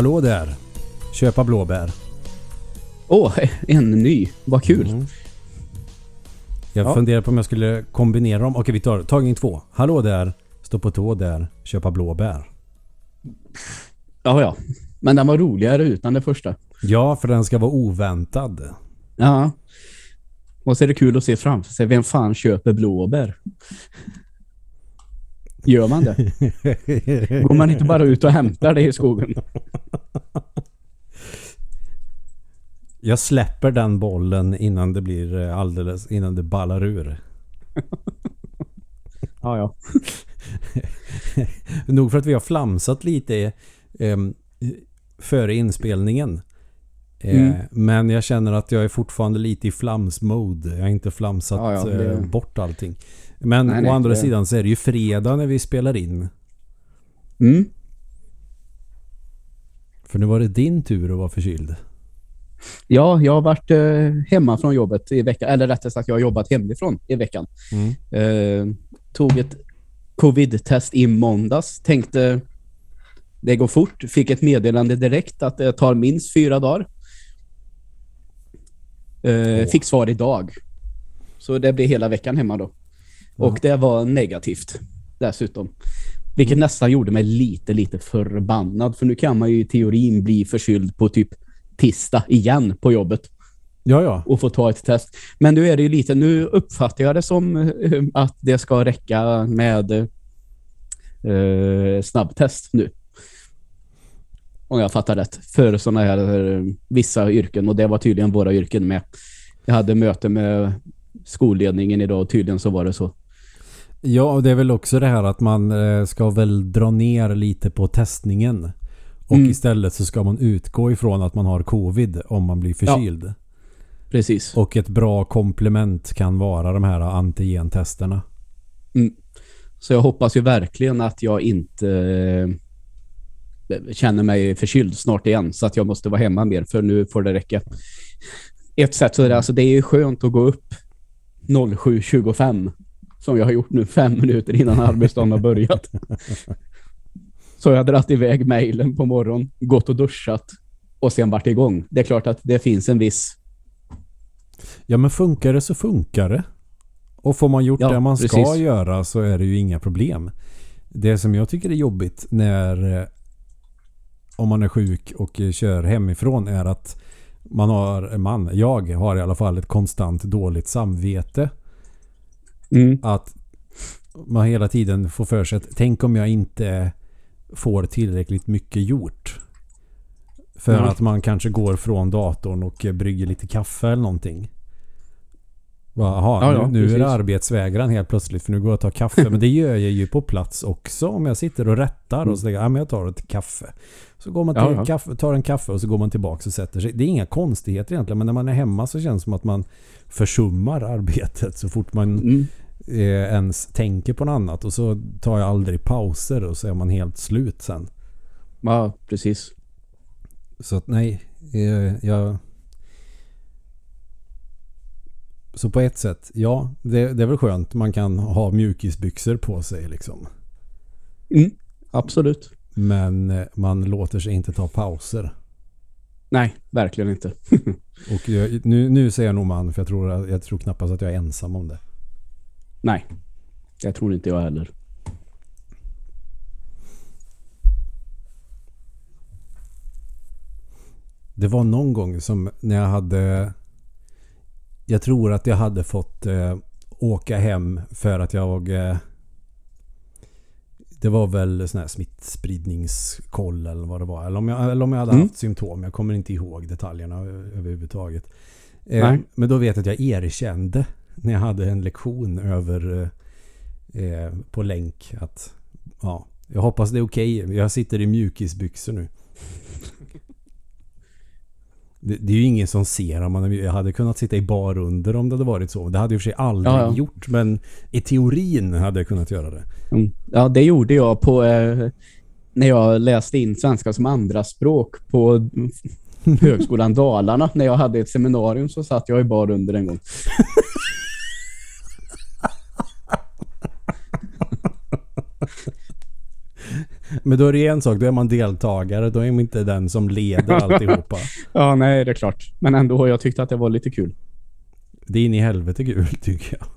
Hallå där. Köpa blåbär. Åh, en ny. Vad kul. Mm. Jag Ja. funderar på om jag skulle kombinera dem. Okej, vi tar tagning två. Hallå där. Stå på tå där. Köpa blåbär. Ja, ja. Men den var roligare utan det första. Ja, för den ska vara oväntad. Ja. Och så är det kul att se framför sig. Vem fan köper blåbär? Gör man det? Går man inte bara ut och hämtar det i skogen? Jag släpper den bollen innan det blir eh, alldeles innan det ballar ur. Ja, ja. Nog för att vi har flamsat lite eh, före inspelningen. Eh, Mm. Men jag känner att jag är fortfarande lite i flams-mode. Jag har inte flamsat Ja, ja, det- eh, bort allting. Men Nej, å nej, andra det- sidan så är det ju fredag när vi spelar in. Mm. För nu var det din tur att vara förkyld. Ja, jag har varit eh, hemma från jobbet i veckan. Eller rättare sagt, jag har jobbat hemifrån i veckan. Mm. Eh, tog ett covid-test i måndags. Tänkte det går fort. Fick ett meddelande direkt att det tar minst fyra dagar. Eh, Fick svar idag. Så det blir hela veckan hemma då. Och det var negativt dessutom. Vilket nästan gjorde mig lite, lite förbannad. För nu kan man ju i teorin bli förkyld på typ tisdag igen på jobbet Ja, ja. och få ta ett test. Men nu är det ju lite, nu uppfattar jag det som eh, att det ska räcka med eh, snabbtest nu. Om jag fattar rätt. För sådana här eh, vissa yrken och det var tydligen våra yrken med. Jag hade möte med skolledningen idag och tydligen så var det så. Ja, och det är väl också det här att man eh, ska väl dra ner lite på testningen. Och Mm. istället så ska man utgå ifrån att man har covid om man blir förkyld. Precis. Och ett bra komplement kan vara de här antigentesterna. Så jag hoppas ju verkligen att jag inte eh, känner mig förkyld snart igen så att jag måste vara hemma mer för nu får det räcka. Ett sätt så är det, alltså det är ju skönt att gå upp 07.25 som jag har gjort nu fem minuter innan arbetsdagen har börjat. Så jag har dragit iväg mejlen på morgonen, gått och duschat och sen varit igång. Det är klart att det finns en viss Ja, men funkar det så funkar det. Och får man gjort Ja, det man ska precis. göra så är det ju inga problem. Det som jag tycker är jobbigt när eh, om man är sjuk och eh, kör hemifrån är att man har, man, jag har i alla fall ett konstant dåligt samvete. mm, Att man hela tiden får för sig att tänk om jag inte får tillräckligt mycket gjort. För Ja. att man kanske går från datorn och brygger lite kaffe eller någonting. Jaha, Ja, ja, nu, nu är det arbetsvägran helt plötsligt för nu går jag och tar kaffe. Men det gör jag ju på plats också om jag sitter och rättar och så tänker jag, ja, men jag tar ett kaffe. Så går man till ja. Kaffe, tar en kaffe och så går man tillbaka och sätter sig. Det är inga konstigheter egentligen men när man är hemma så känns det som att man försummar arbetet så fort man mm. Eh, ens tänker på något annat och så tar jag aldrig pauser och så är man helt slut sen. Ja, precis. Så att nej, eh, jag... Så på ett sätt, ja, det, det är väl skönt. Man kan ha mjukisbyxor på sig liksom. Mm, absolut. Men eh, man låter sig inte ta pauser. Nej, verkligen inte. Och jag, nu, nu säger jag nog man, för jag tror, jag tror knappast att jag är ensam om det. Nej, jag tror inte jag heller. Det var någon gång som när jag hade... Jag tror att jag hade fått eh, åka hem för att jag... Eh, det var väl sån här smittspridningskoll eller vad det var. Eller om jag, eller om jag hade Mm. haft symptom. Jag kommer inte ihåg detaljerna överhuvudtaget. Eh, men då vet jag att jag erkände när jag hade en lektion över eh, eh, på länk att ja, jag hoppas det är okej. Jag sitter i mjukisbyxor nu. Det, det är ju ingen som ser om man Jag hade kunnat sitta i bar under om det hade varit så. Det hade jag i och för sig aldrig Ja, ja. gjort. Men i teorin hade jag kunnat göra det. Mm. Ja, det gjorde jag på eh, när jag läste in svenska som andraspråk på Högskolan Dalarna. När jag hade ett seminarium så satt jag i bar under en gång. Men då är det en sak, då är man deltagare. Då är man inte den som leder alltihopa. Ja, nej, det är klart. Men ändå har jag tyckt att det var lite kul. Det är in i helvete kul tycker jag.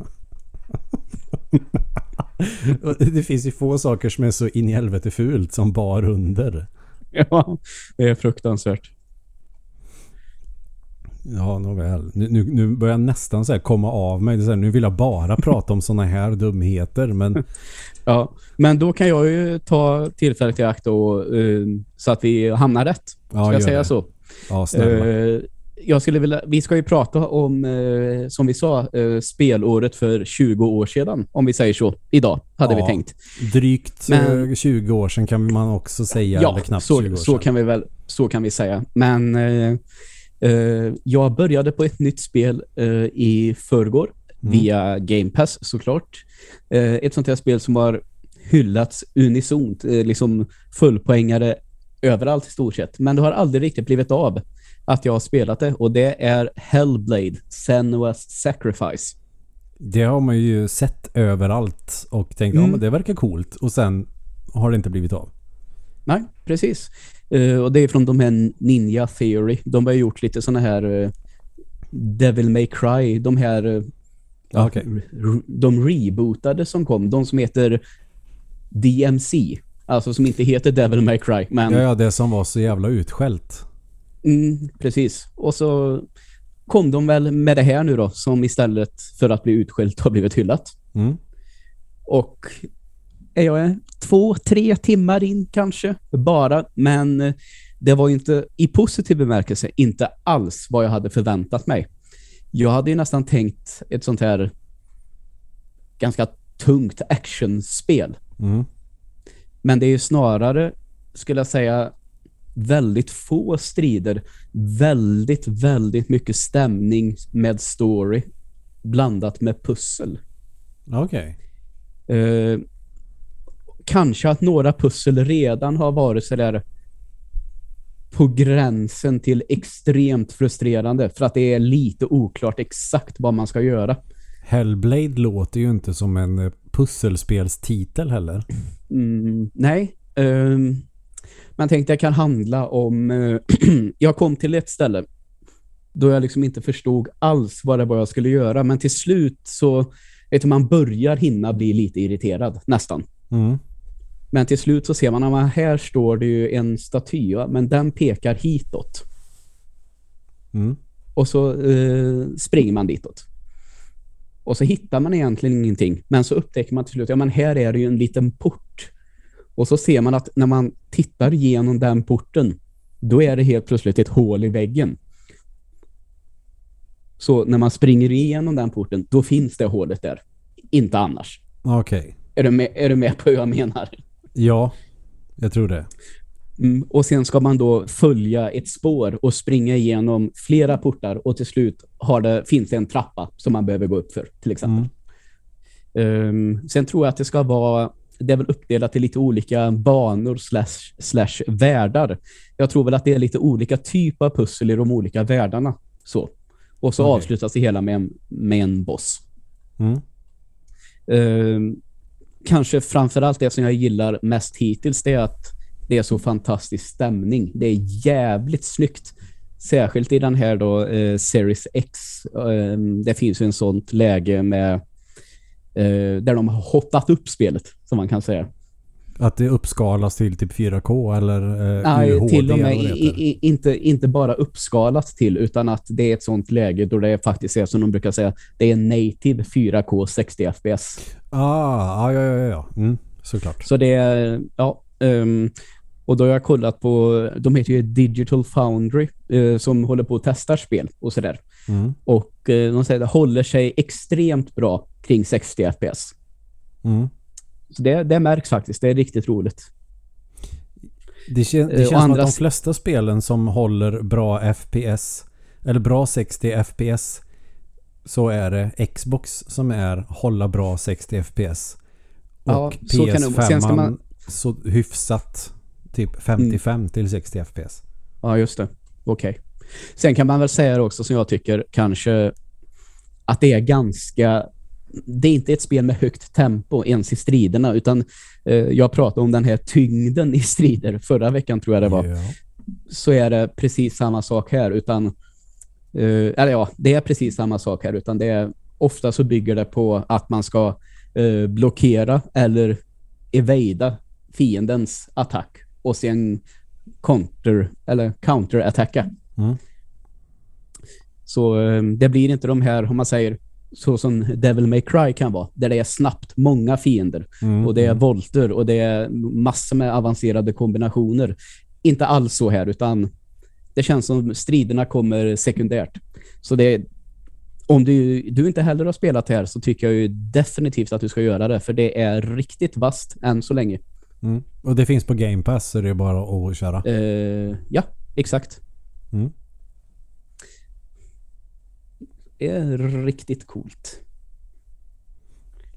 Det finns ju få saker som är så in i helvete fult som bar under. Ja, det är fruktansvärt. Ja, nåväl. Nu, nu, nu börjar jag nästan så här komma av mig. Det är så här, nu vill jag bara prata om såna här dumheter. Men Ja, men då kan jag ju ta tillfället i akt och, eh, så att vi hamnar rätt. Ska Ja, jag gör säga det. så? ja, snälla. Eh, jag skulle vilja, vi ska ju prata om, eh, som vi sa, eh, spelåret för 20 år sedan, om vi säger så. Idag, hade Ja, vi tänkt. Drygt men- eh, 20 år sedan kan man också säga. Ja, eller knappt 20 så, år så, sedan. kan vi väl, så kan vi säga. Men eh, jag började på ett nytt spel eh, i förrgår Mm. via Game Pass såklart. Eh, ett sånt här spel som har hyllats unisont, eh, liksom fullpoängare överallt i stort sett. Men det har aldrig riktigt blivit av att jag har spelat det och det är Hellblade, Senua's Sacrifice. Det har man ju sett överallt och tänkt ja Mm. men det verkar coolt. Och sen har det inte blivit av. Nej, precis. Eh, och det är från de här Ninja Theory. De har gjort lite såna här eh, Devil May Cry, de här eh, Ja, okej. r- de rebootade som kom, de som heter DMC. Alltså som inte heter Devil May Cry, men Ja, ja, det som var så jävla utskällt. mm, precis. Och så kom de väl med det här nu då, som istället för att bli utskällt har blivit hyllat. Mm. Och är jag två, tre timmar in kanske, bara. Men eh, det var inte, i positiv bemärkelse, inte alls vad jag hade förväntat mig. Jag hade ju nästan tänkt ett sånt här ganska tungt actionspel. Mm. Men det är ju snarare, skulle jag säga, väldigt få strider. Väldigt, väldigt mycket stämning med story blandat med pussel. Okej. Eh, kanske att några pussel redan har varit sådär på gränsen till extremt frustrerande för att det är lite oklart exakt vad man ska göra. Hellblade låter ju inte som en eh, pusselspelstitel heller. Mm, nej. Um, man tänkte det kan handla om... eh, jag kom till ett ställe då jag liksom inte förstod alls vad det var jag skulle göra. Men till slut så... Vet du, man börjar hinna bli lite irriterad, nästan. Mm. Men till slut så ser man att här står det ju en staty, men den pekar hitåt. Mm. Och så eh, springer man ditåt. Och så hittar man egentligen ingenting. Men så upptäcker man till slut, ja men här är det ju en liten port. Och så ser man att när man tittar genom den porten, då är det helt plötsligt ett hål i väggen. Så när man springer igenom den porten, då finns det hålet där. Inte annars. Okej. Är du med, är du med på hur jag menar? Ja, jag tror det. Mm, och sen ska man då följa ett spår och springa igenom flera portar och till slut har det, finns det en trappa som man behöver gå upp för, till exempel. Ehm, sen tror jag att det ska vara, det är väl uppdelat i lite olika banor slash, slash världar. Jag tror väl att det är lite olika typer av pussel i de olika världarna. Så. Och så Okej. avslutas det hela med en, med en boss. Mm. Ehm, kanske framförallt det som jag gillar mest hittills det är att det är så fantastisk stämning. Det är jävligt snyggt. Särskilt i den här då eh, Series X. Ehm, det finns ju en sånt läge med eh, där de har hotat upp spelet, som man kan säga. Att det uppskalas till typ 4K eller eh, Nej, UHD till och med i, i, inte, inte bara uppskalat till, utan att det är ett sånt läge då det faktiskt är, som de brukar säga, det är native 4K 60 FPS. Ah, ja, ja, ja, ja. Mm, såklart. Så det är, ja. ehm, och då har jag kollat på, de heter ju Digital Foundry eh, som håller på att testa spel och sådär. Mm. Och eh, de säger att det håller sig extremt bra kring 60 FPS. Mm. Så det, det märks faktiskt, det är riktigt roligt. Det, kän, det Eh, känns som att de flesta spelen som håller bra FPS eller bra 60 FPS så är det Xbox som är hålla bra 60 FPS. Och Ja, så kan det- PS5 sen ska man- så hyfsat typ 55 till 60 FPS. Ja, just det. Okej. Sen kan man väl säga också som jag tycker kanske att det är ganska det är inte ett spel med högt tempo ens i striderna utan eh, jag pratade om den här tyngden i strider förra veckan tror jag det var. Ja. Så är det precis samma sak här utan eh, eller ja, det är precis samma sak här utan det är ofta så bygger det på att man ska eh, blockera eller evada fiendens attack och sen counter eller counterattacka. Mm. Så eh, det blir inte de här, om man säger så som Devil May Cry kan vara, där det är snabbt många fiender Mm. och det är volter och det är massor med avancerade kombinationer. Inte alls så här utan det känns som striderna kommer sekundärt. Så det om du, du inte heller har spelat här så tycker jag ju definitivt att du ska göra det för det är riktigt vast än så länge. Mm. Och det finns på Game Pass så det är bara att köra. Eh, ja, exakt. Mm. Det är riktigt coolt.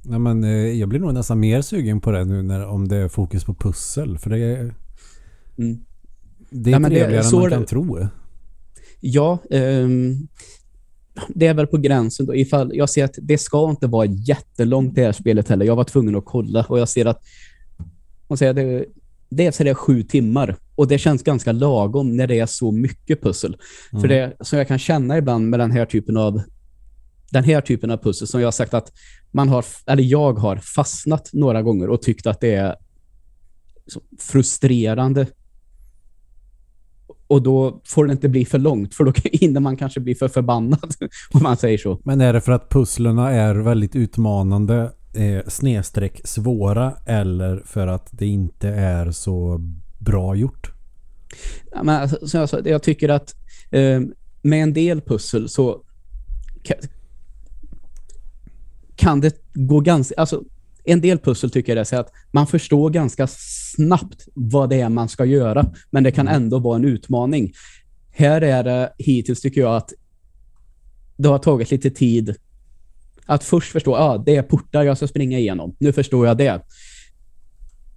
Ja, men, eh, jag blir nog nästan mer sugen på det nu när, om det är fokus på pussel. För det är, Mm. Det är det- trevligare så än man det- kan tro. Ja, ehm, det är väl på gränsen då. Ifall jag ser att det ska inte vara jättelångt det här spelet heller. Jag var tvungen att kolla och jag ser att man säger det, dels är det sju timmar och det känns ganska lagom när det är så mycket pussel. Mm. För det som jag kan känna ibland med den här typen av den här typen av pussel som jag har sagt att man har, eller jag har fastnat några gånger och tyckt att det är frustrerande. Och då får det inte bli för långt för då hinner man kanske bli för förbannad om man säger så. Men är det för att pusslerna är väldigt utmanande eh, snedstreck svåra eller för att det inte är så bra gjort? Ja, men alltså, som jag, sa, jag tycker att eh, med en del pussel så kan, kan det gå ganska... Alltså, en del pussel tycker jag det är så att man förstår ganska snabbt vad det är man ska göra, men det kan ändå vara en utmaning. Här är det hittills tycker jag att det har tagit lite tid att först förstå, ja, ah, det är portar jag ska springa igenom. Nu förstår jag det.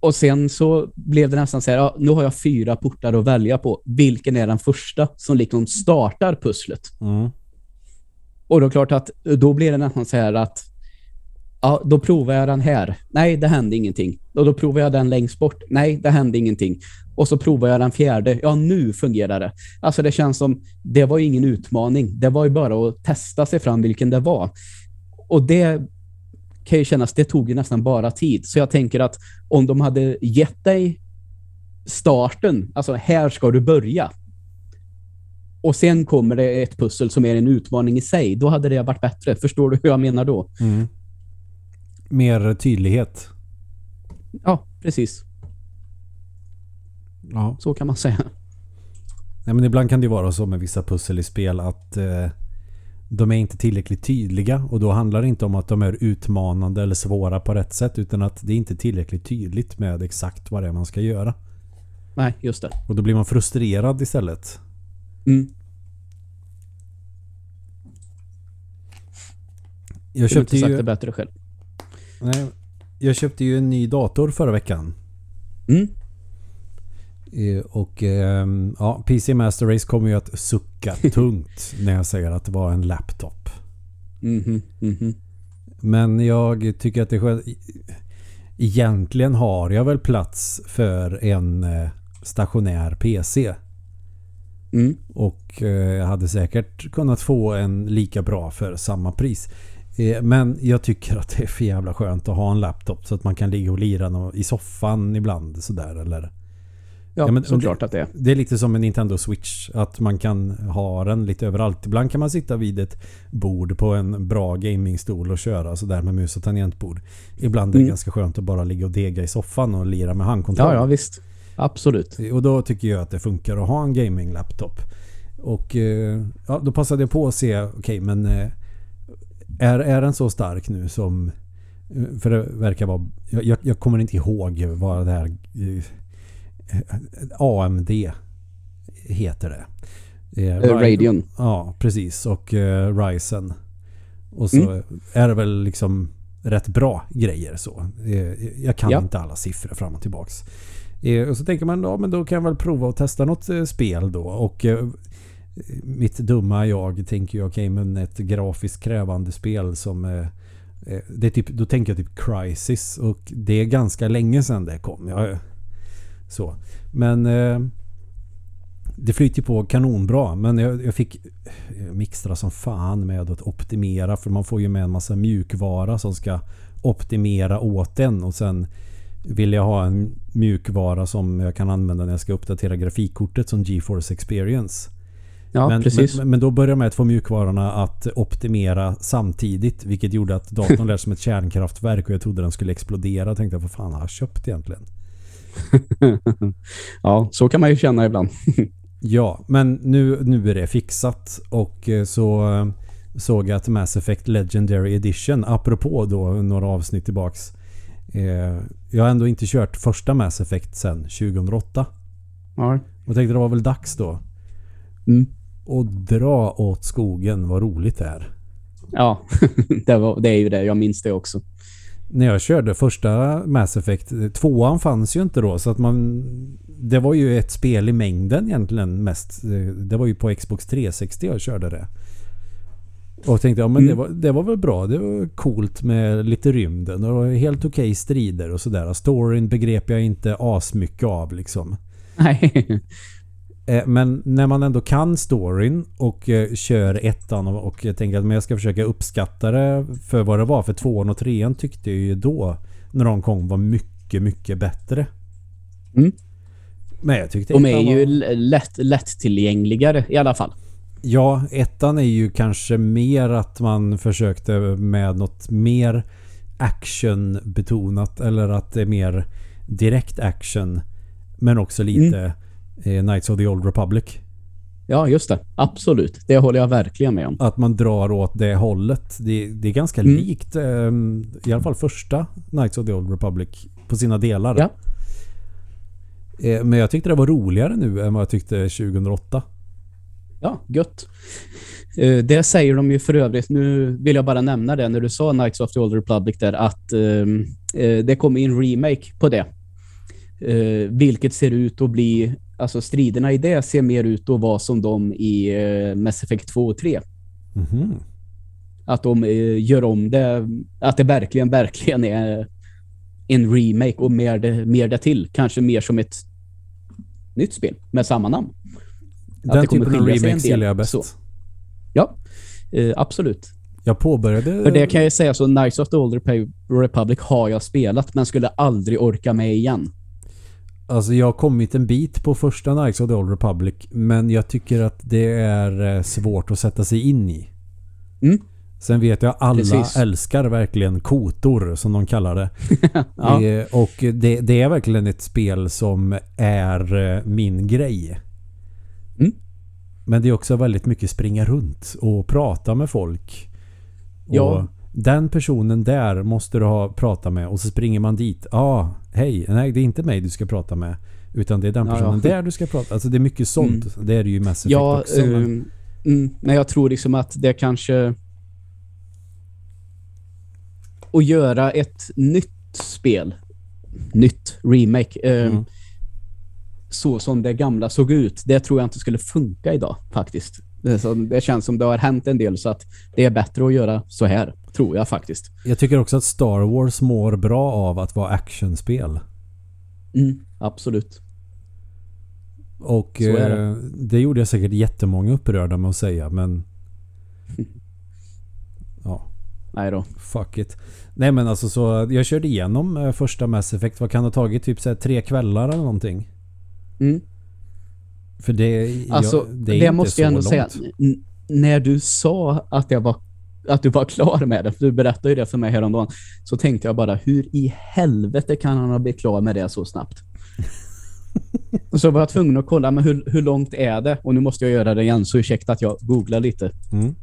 Och sen så blev det nästan så här, ja, nu har jag fyra portar att välja på. Vilken är den första som liksom startar pusslet? Mm. Och då är det klart att då blir det nästan så här att ja, då provar jag den här. Nej, det hände ingenting. Och då provar jag den längst bort. Nej, det hände ingenting. Och så provar jag den fjärde. Ja, nu fungerar det. Alltså det känns som, det var ju ingen utmaning. Det var ju bara att testa sig fram vilken det var. Och det kan ju kännas, det tog ju nästan bara tid. Så jag tänker att om de hade gett dig starten, alltså här ska du börja. Och sen kommer det ett pussel som är en utmaning i sig. Då hade det varit bättre. Förstår du hur jag menar då? Mm. Mer tydlighet. Ja, precis. Ja. Så kan man säga. Nej, men ibland kan det vara så med vissa pussel i spel att eh, de är inte tillräckligt tydliga och då handlar det inte om att de är utmanande eller svåra på rätt sätt utan att det är inte tillräckligt tydligt med exakt vad det är man ska göra. Nej, just det. Och då blir man frustrerad istället. Mm. Jag Jag inte köpte, sagt ju, det bättre själv. Nej, jag köpte ju en ny dator förra veckan. Mm. Eh, Och ehm, ja, PC Master Race kommer ju att sucka tungt när jag säger att det var en laptop. Mhm, mhm. Men jag tycker att det skönt. Egentligen har jag väl plats för en eh, stationär PC. Mm. Och eh, jag hade säkert kunnat få en lika bra för samma pris. Eh, Men jag tycker att det är för jävla skönt att ha en laptop så att man kan ligga och lira i soffan ibland sådär eller Ja, Ja, men- såklart att det är. Det är lite som en Nintendo Switch. Att man kan ha den lite överallt. Ibland kan man sitta vid ett bord på en bra gamingstol och köra sådär med mus och tangentbord. Ibland är det Mm. ganska skönt att bara ligga och dega i soffan och lira med handkontroll. Ja, ja, visst. Absolut. Och då tycker jag att det funkar att ha en gaming-laptop. Och eh, ja, då passade jag på att se, okej men eh, är, är den så stark nu som... eh, För det verkar vara... Jag, jag, kommer inte ihåg vad det här... eh, AMD heter det. Eh, Eh, Radeon. Ja, precis. Och eh, Ryzen. Och så Mm. är det väl liksom rätt bra grejer så. Eh, jag kan Ja. inte alla siffror fram och tillbaks. Eh, och så tänker man, ja men då kan jag väl prova att testa något spel då. Och mitt dumma jag tänker ju, okej men ett grafiskt krävande spel som eh, eh, det är typ, då tänker jag typ Crisis och det är ganska länge sedan det kom. Jag, eh, så. Men eh, det flyter på kanonbra men jag, jag fick eh, mixtra som fan med att optimera för man får ju med en massa mjukvara som ska optimera åt den och sen vill jag ha en mjukvara som jag kan använda när jag ska uppdatera grafikkortet som GeForce Experience. Ja, men, precis. Men, men då började med att få mjukvarorna att optimera samtidigt vilket gjorde att datorn lät som ett kärnkraftverk och jag trodde den skulle explodera. Jag tänkte vad fan har jag köpt egentligen? ja, så kan man ju känna ibland. ja, men nu, nu är det fixat och eh, så eh, såg jag att Mass Effect Legendary Edition, apropå då några avsnitt tillbaks. Eh, jag har ändå inte kört första Mass Effect sedan 2008. Ja. Och tänkte det var väl dags då. Mm. Och dra åt skogen, vad roligt det är. Ja, det, var, det är ju det. Jag minns det också. När jag körde första Mass Effect, tvåan fanns ju inte då så att man... Det var ju ett spel i mängden egentligen mest. Det var ju på Xbox 360 jag körde det. Och tänkte ja men mm. det, var, det var väl bra. Det var coolt med lite rymden och helt okej okay strider och sådär. Storyn begrep jag inte asmycket av liksom. Nej. Eh, men när man ändå kan storyn och eh, kör ettan och, jag tänker att men jag ska försöka uppskatta det för vad det var. För tvåan och trean tyckte jag ju då när de kom var mycket, mycket bättre. Mm. Men jag tyckte De är ju var... lätt, lättillgängligare i alla fall. Ja, ettan är ju kanske mer att man försökte med något mer actionbetonat eller att det är mer direkt action. Men också lite mm Knights of the Old Republic. Ja, just det. Absolut. Det håller jag verkligen med om. Att man drar åt det hållet. Det, det är ganska mm. likt eh, i alla fall första Knights of the Old Republic på sina delar. Ja. Eh, men jag tyckte det var roligare nu än vad jag tyckte 2008. Ja, gött. Eh, det säger de ju för övrigt. Nu vill jag bara nämna det när du sa Knights of the Old Republic där att ehm, eh, det kommer in remake på det. Vilket ser ut att bli alltså striderna i det ser mer ut att vara som de i uh, Mass Effect 2 och 3. Mm -hmm. Att de uh, gör om det, att det verkligen, verkligen är en remake och mer mer det till. Kanske mer som ett nytt spel med samma namn. Den att det typen av remake gillar jag bäst. Så. Ja, uh, absolut. Jag påbörjade... För det kan jag säga så, Knights of the Old Republic har jag spelat men skulle aldrig orka med igen. Alltså jag har kommit en bit på första Knights of the Old Republic men jag tycker att det är eh, svårt att sätta sig in i. Mm. Sen vet jag alla Precis. älskar verkligen kotor som de kallar det. ja. Eh, och det, det, är verkligen ett spel som är eh, min grej. Mm. Men det är också väldigt mycket springa runt och prata med folk. Ja. Den personen där måste du ha pratat med och så springer man dit. Ja, ah, hej, nej det är inte mig du ska prata med. Utan det är den personen ja, ja. där du ska prata. Alltså det är mycket sånt. Mm. Det är det ju mest ja, också. Men... Um, mm, men jag tror liksom att det kanske... Att göra ett nytt spel. Nytt remake. Um, mm. Så som det gamla såg ut. Det tror jag inte skulle funka idag faktiskt. Det, det känns som det har hänt en del så att det är bättre att göra så här. Tror jag faktiskt. Jag tycker också att Star Wars mår bra av att vara actionspel. Mm, absolut. Och det. Eh, det. gjorde jag säkert jättemånga upprörda med att säga, men... ja. Nej då. Fuck it. Nej men alltså så, jag körde igenom eh, första Mass Effect. Vad kan det ha tagit? Typ så här, tre kvällar eller någonting? Mm. För det, alltså, jag, det är det inte måste jag ändå långt. säga. När du sa att jag var att du var klar med det. Du berättade ju det för mig häromdagen. Så tänkte jag bara, hur i helvete kan han ha blivit klar med det så snabbt? så var jag tvungen att kolla, men hur, hur långt är det? Och nu måste jag göra det igen, så ursäkta att jag googlar lite. Mm.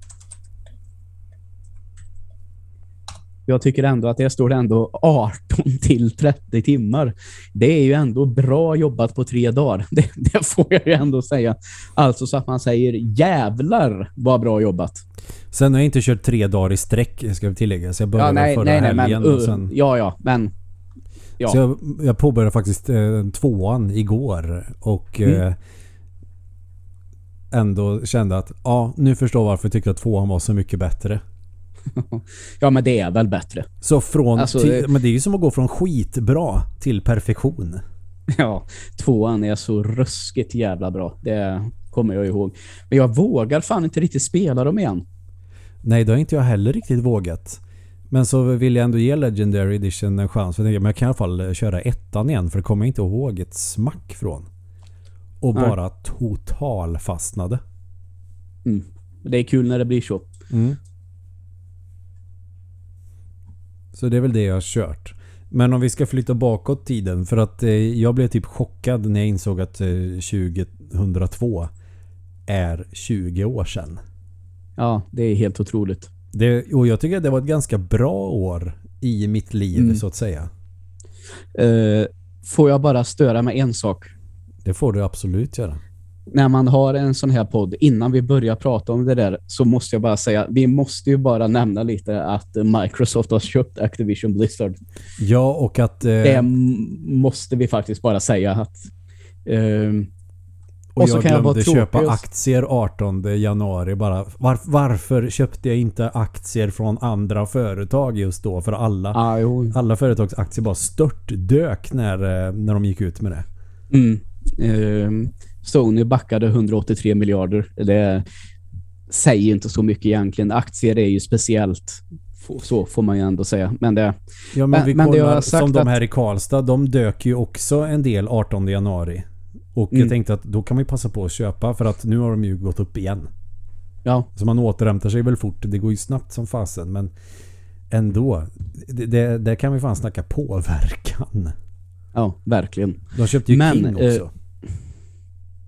Jag tycker ändå att det står ändå 18 till 30 timmar. Det är ju ändå bra jobbat på tre dagar. Det, det får jag ju ändå säga. Alltså så att man säger jävlar vad bra jobbat. Sen har jag inte kört tre dagar i sträck, ska vi tillägga. Så jag började ja, nej, förra nej, nej, helgen. Men, uh, sen... Ja, ja, men... Ja. Så jag, jag påbörjade faktiskt eh, tvåan igår. Och mm. eh, ändå kände att ja, nu förstår varför jag tyckte att tvåan var så mycket bättre. ja, men det är väl bättre. Så från... Alltså, till, Men det är ju som att gå från skitbra till perfektion. Ja, tvåan är så ruskigt jävla bra. Det kommer jag ihåg. Men jag vågar fan inte riktigt spela dem igen. Nej, det har inte jag heller riktigt vågat. Men så vill jag ändå ge Legendary Edition en chans. För jag men jag kan i alla fall köra ettan igen. För det kommer jag inte ihåg ett smack från. Och Nej. bara total fastnade. Mm. Det är kul när det blir så. Mm. Så det är väl det jag har kört. Men om vi ska flytta bakåt tiden. För att eh, jag blev typ chockad när jag insåg att eh, 2002 är 20 år sedan. Ja, det är helt otroligt. Det, och jag tycker att det var ett ganska bra år i mitt liv Mm. så att säga. Eh, får jag bara störa med en sak? Det får du absolut göra. När man har en sån här podd, innan vi börjar prata om det där, så måste jag bara säga, vi måste ju bara nämna lite att Microsoft har köpt Activision Blizzard. Ja, och att... Eh, Det måste vi faktiskt bara säga att... ehm, och, och jag kan jag glömde tråkig köpa och- aktier 18 januari bara. Var, varför köpte jag inte aktier från andra företag just då? För alla, ah, alla företags aktier bara störtdök när, eh, när de gick ut med det. Mm. Ehm, Sony backade 183 miljarder. Det säger inte så mycket egentligen. Aktier är ju speciellt. Så får man ju ändå säga. Men det... Ja men, Men- vi men kollar sagt som de här i Karlstad. De dök ju också en del 18 januari. Och Mm. jag tänkte att då kan man ju passa på att köpa för att nu har de ju gått upp igen. Ja, Så man återhämtar sig väl fort. Det går ju snabbt som fasen men ändå. Det, det kan vi fan snacka påverkan. ja verkligen. De köpte ju Men, King eh, också.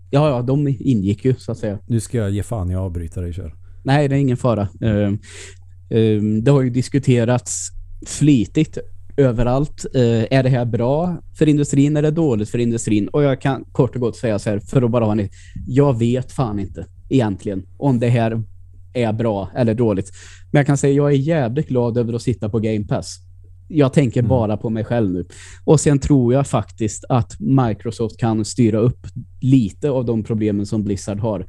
Ja, ja, de ingick ju så att säga. Nu ska jag ge fan jag avbryta dig kör. Nej, det är ingen fara. Ehm, ehm, det har ju diskuterats flitigt överallt. Eh, är det här bra för industrin? Är det dåligt för industrin? Och jag kan kort och gott säga så här, för att bara ha en... Jag vet fan inte egentligen om det här är bra eller dåligt. Men jag kan säga jag är jävligt glad över att sitta på Game Pass. Jag tänker Mm. bara på mig själv nu. Och sen tror jag faktiskt att Microsoft kan styra upp lite av de problemen som Blizzard har.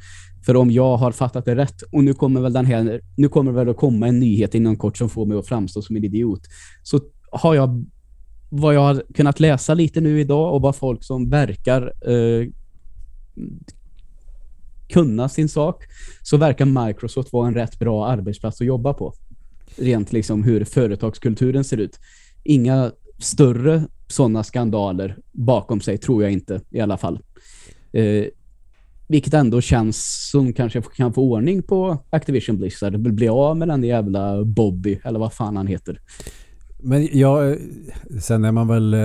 För om jag har fattat det rätt, och nu kommer väl den här, nu kommer väl att komma en nyhet inom kort som får mig att framstå som en idiot. Så har jag, vad jag har kunnat läsa lite nu idag och vad folk som verkar eh, kunna sin sak, så verkar Microsoft vara en rätt bra arbetsplats att jobba på. Rent liksom hur företagskulturen ser ut. Inga större sådana skandaler bakom sig tror jag inte i alla fall. Eh, vilket ändå känns som kanske kan få ordning på Activision Blizzard. Bli av med den jävla Bobby, eller vad fan han heter. Men ja, eh, sen är man väl eh,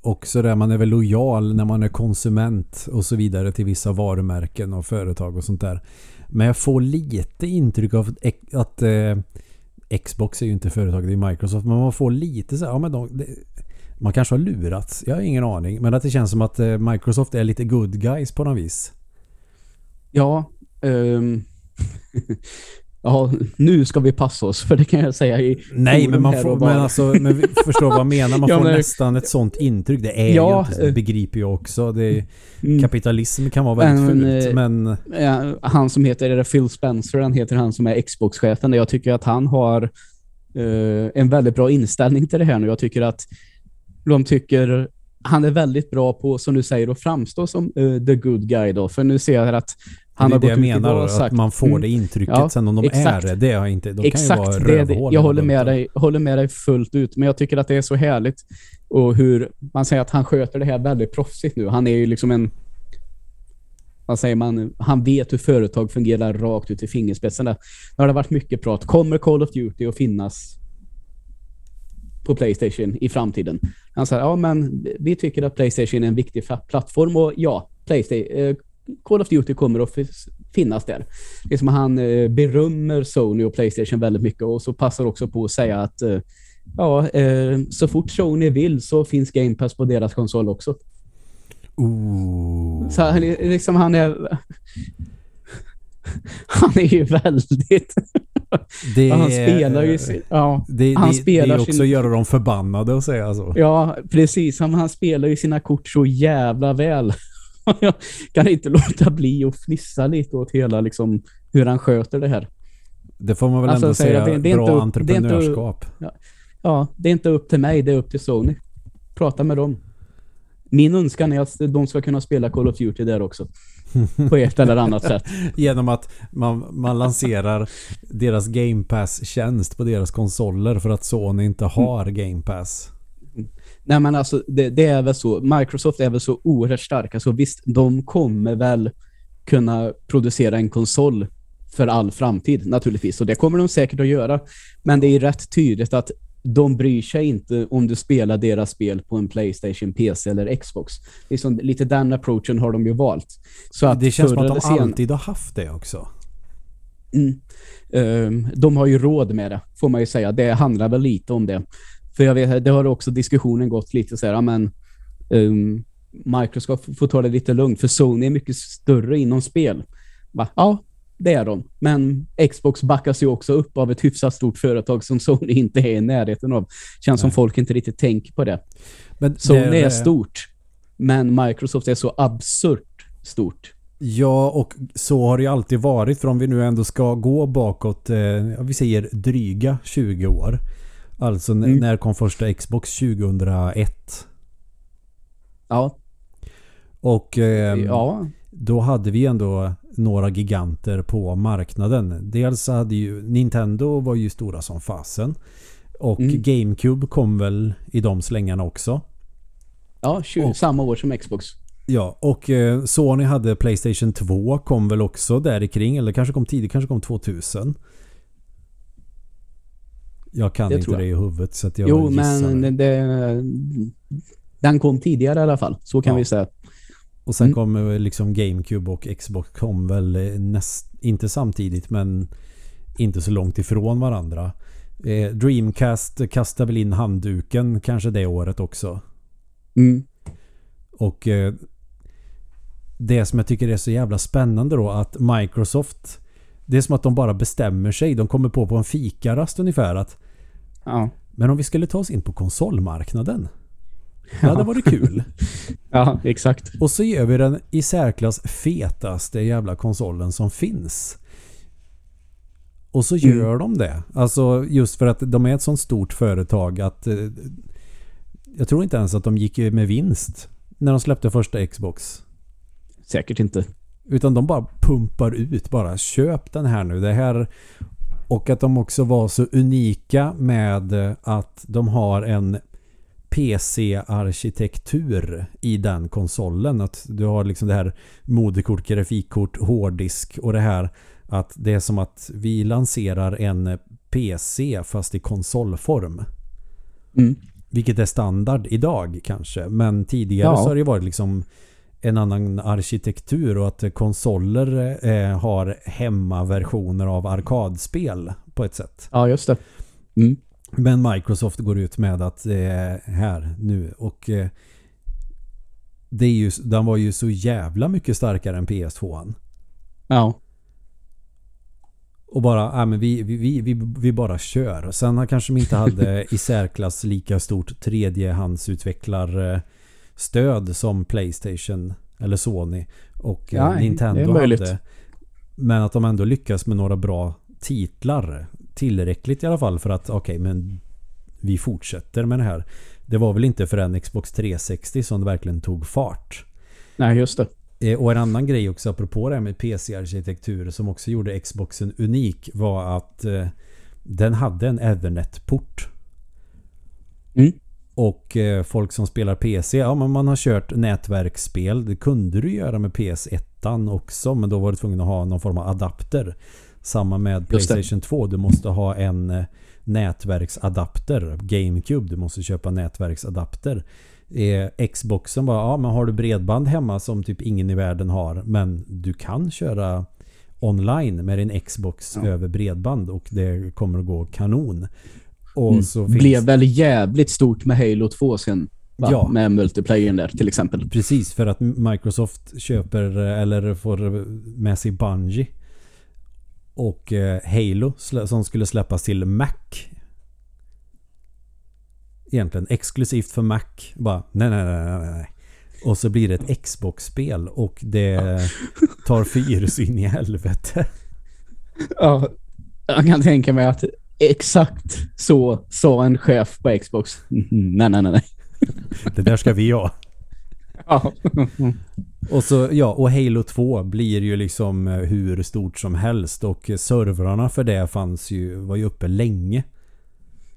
också där, man är väl lojal när man är konsument och så vidare till vissa varumärken och företag och sånt där. Men jag får lite intryck av att, att eh, Xbox är ju inte företaget, det är Microsoft, men man får lite så här, ja men de, det, man kanske har lurats, jag har ingen aning. Men att det känns som att eh, Microsoft är lite good guys på något vis. Ja, Um, ja, nu ska vi passa oss, för det kan jag säga i Nej, men man får, bara- men alltså, men vi förstår vad jag menar. Man Ja, får men- nästan ett sånt intryck. Det är Ja, ju inte. Det eh, begriper jag också. Det är, Mm. Kapitalism kan vara väldigt Men, fult, eh, men Ja, han som heter, är det Phil Spencer, han heter han som är Xbox-chefen. Jag tycker att han har eh, en väldigt bra inställning till det här nu. Jag tycker att de tycker han är väldigt bra på, som du säger, att framstå som eh, the good guy då. För nu ser jag att han det är det jag menar. Att sagt... man får Mm. det intrycket. Ja, Sen om de exakt. är det, jag inte. De kan ju Exakt, vara det, är jag håller med, dig, håller med dig fullt ut. Men jag tycker att det är så härligt och hur man säger att han sköter det här väldigt proffsigt nu. Han är ju liksom en vad säger man, han vet hur företag fungerar rakt ut i fingerspetsarna. Nu har det varit mycket prat. Kommer Call of Duty att finnas på Playstation i framtiden? Han säger, ja men vi tycker att Playstation är en viktig plattform och ja, Playstation, eh, Call of Duty kommer att finnas där. Liksom han eh, berömmer Sony och Playstation väldigt mycket och så passar också på att säga att eh, ja, eh, så fort Sony vill så finns Game Pass på deras konsol också. Ooh. Så han är, liksom han är han är ju väldigt Det, han spelar ju sin, ja, det, han det, spelar det är också sin- att göra dem förbannade att säga så. ja precis, han, han spelar ju sina kort så jävla väl. Jag kan inte låta bli att fnissa lite åt hela liksom hur han sköter det här. Det får man väl Alltså, ändå säga, det- det är bra inte upp- det är inte entreprenörskap. Ja, det är inte upp till mig, det är upp till Sony. Prata med dem. Min önskan är att de ska kunna spela Call of Duty där också. På ett eller annat sätt. Genom att man, man lanserar deras Game Pass-tjänst på deras konsoler för att Sony inte har Game Pass. Nej men alltså, det, det är väl så. Microsoft är väl så oerhört starka så visst, de kommer väl kunna producera en konsol för all framtid naturligtvis. Och det kommer de säkert att göra. Men det är rätt tydligt att de bryr sig inte om du spelar deras spel på en Playstation, PC eller Xbox. Det är som, lite den approachen har de ju valt. Så att Det känns som att de sen- alltid har haft det också. Mm. Ehm, de har ju råd med det, får man ju säga. Det handlar väl lite om det. För jag vet, det har också diskussionen gått lite så här, men ehm, Microsoft får ta det lite lugnt, för Sony är mycket större inom spel. Va? Ja, det är de. Men Xbox backas ju också upp av ett hyfsat stort företag som Sony inte är i närheten av. Känns som Nej. folk inte riktigt tänker på det. Men Sony det- är stort, men Microsoft är så absurt stort. Ja, och så har det ju alltid varit. För om vi nu ändå ska gå bakåt, eh, vi säger dryga 20 år. Alltså Mm. när kom första Xbox? 2001. Ja, Och ehm, ja. då hade vi ändå några giganter på marknaden. Dels hade ju Nintendo var ju stora som fasen. Och Mm. GameCube kom väl i de slängarna också. ja 20, Och- samma år som Xbox. Ja, och eh, Sony hade Playstation 2 kom väl också där kring eller kanske kom tidigt, kanske kom 2000. Jag kan Det inte tror jag. det i huvudet så att jag Jo, men det, den kom tidigare i alla fall. Så kan Ja. vi säga. Och sen Mm. kom liksom GameCube och Xbox kom väl eh, näst, inte samtidigt men inte så långt ifrån varandra. Eh, Dreamcast kastade väl in handduken kanske det året också. Mm. Och eh, det som jag tycker är så jävla spännande då att Microsoft det är som att de bara bestämmer sig. De kommer på på en fikarast ungefär att Ja. men om vi skulle ta oss in på konsolmarknaden. Det hade Ja. varit kul. ja, exakt. Och så gör vi den i särklass fetaste jävla konsolen som finns. Och så gör de det. Alltså just för att de är ett sånt stort företag att eh, jag tror inte ens att de gick med vinst när de släppte första Xbox. Säkert inte. Utan de bara pumpar ut bara. Köp den här nu. Det här och att de också var så unika med att de har en PC-arkitektur i den konsolen. Att du har liksom det här moderkort, grafikkort, hårddisk och det här att det är som att vi lanserar en PC fast i konsolform. Mm. Vilket är standard idag kanske. Men tidigare Ja. så har det varit liksom en annan arkitektur och att konsoler eh, har hemmaversioner av arkadspel på ett sätt. Ja, just det. Mm. Men Microsoft går ut med att eh, här nu och eh, det är ju, den var ju så jävla mycket starkare än PS2. Ja. Och bara, ja men vi, vi, vi, vi, bara kör. Sen har kanske de inte hade i särklass lika stort tredjehandsutvecklar stöd som Playstation eller Sony och eh, Ja, Nintendo hade. Men att de ändå lyckas med några bra titlar. Tillräckligt i alla fall för att okej men vi fortsätter med det här. Det var väl inte förrän Xbox 360 som det verkligen tog fart. Nej, just det. Eh, Och en annan grej också apropå det här med PC-arkitektur som också gjorde Xboxen unik var att eh, den hade en Ethernet-port. Mm. Och eh, folk som spelar PC, ja men man har kört nätverksspel. Det kunde du göra med PS1 också men då var du tvungen att ha någon form av adapter. Samma med. Playstation 2. Du måste ha en eh, nätverksadapter. GameCube, du måste köpa nätverksadapter. Eh, Xboxen bara, ja men har du bredband hemma som typ ingen i världen har men du kan köra online med din Xbox Ja. över bredband och det kommer att gå kanon. Och Mm. så finns Blev väl jävligt stort med Halo 2 sen. Va? Ja. Med multiplayern där till exempel. Precis, för att Microsoft köper eh, eller får med sig Bungie. Och eh, Halo som skulle släppas till Mac. Egentligen exklusivt för Mac. Bara nej, nej, nej, nej, nej. Och så blir det ett Xbox-spel och det tar fyr så in i helvete. Ja. Jag kan tänka mig att exakt så sa en chef på Xbox. Nej, nej, nej, nej. Det där ska vi ha. Ja. Och så ja, och Halo 2 blir ju liksom eh, hur stort som helst och servrarna för det fanns ju var ju uppe länge.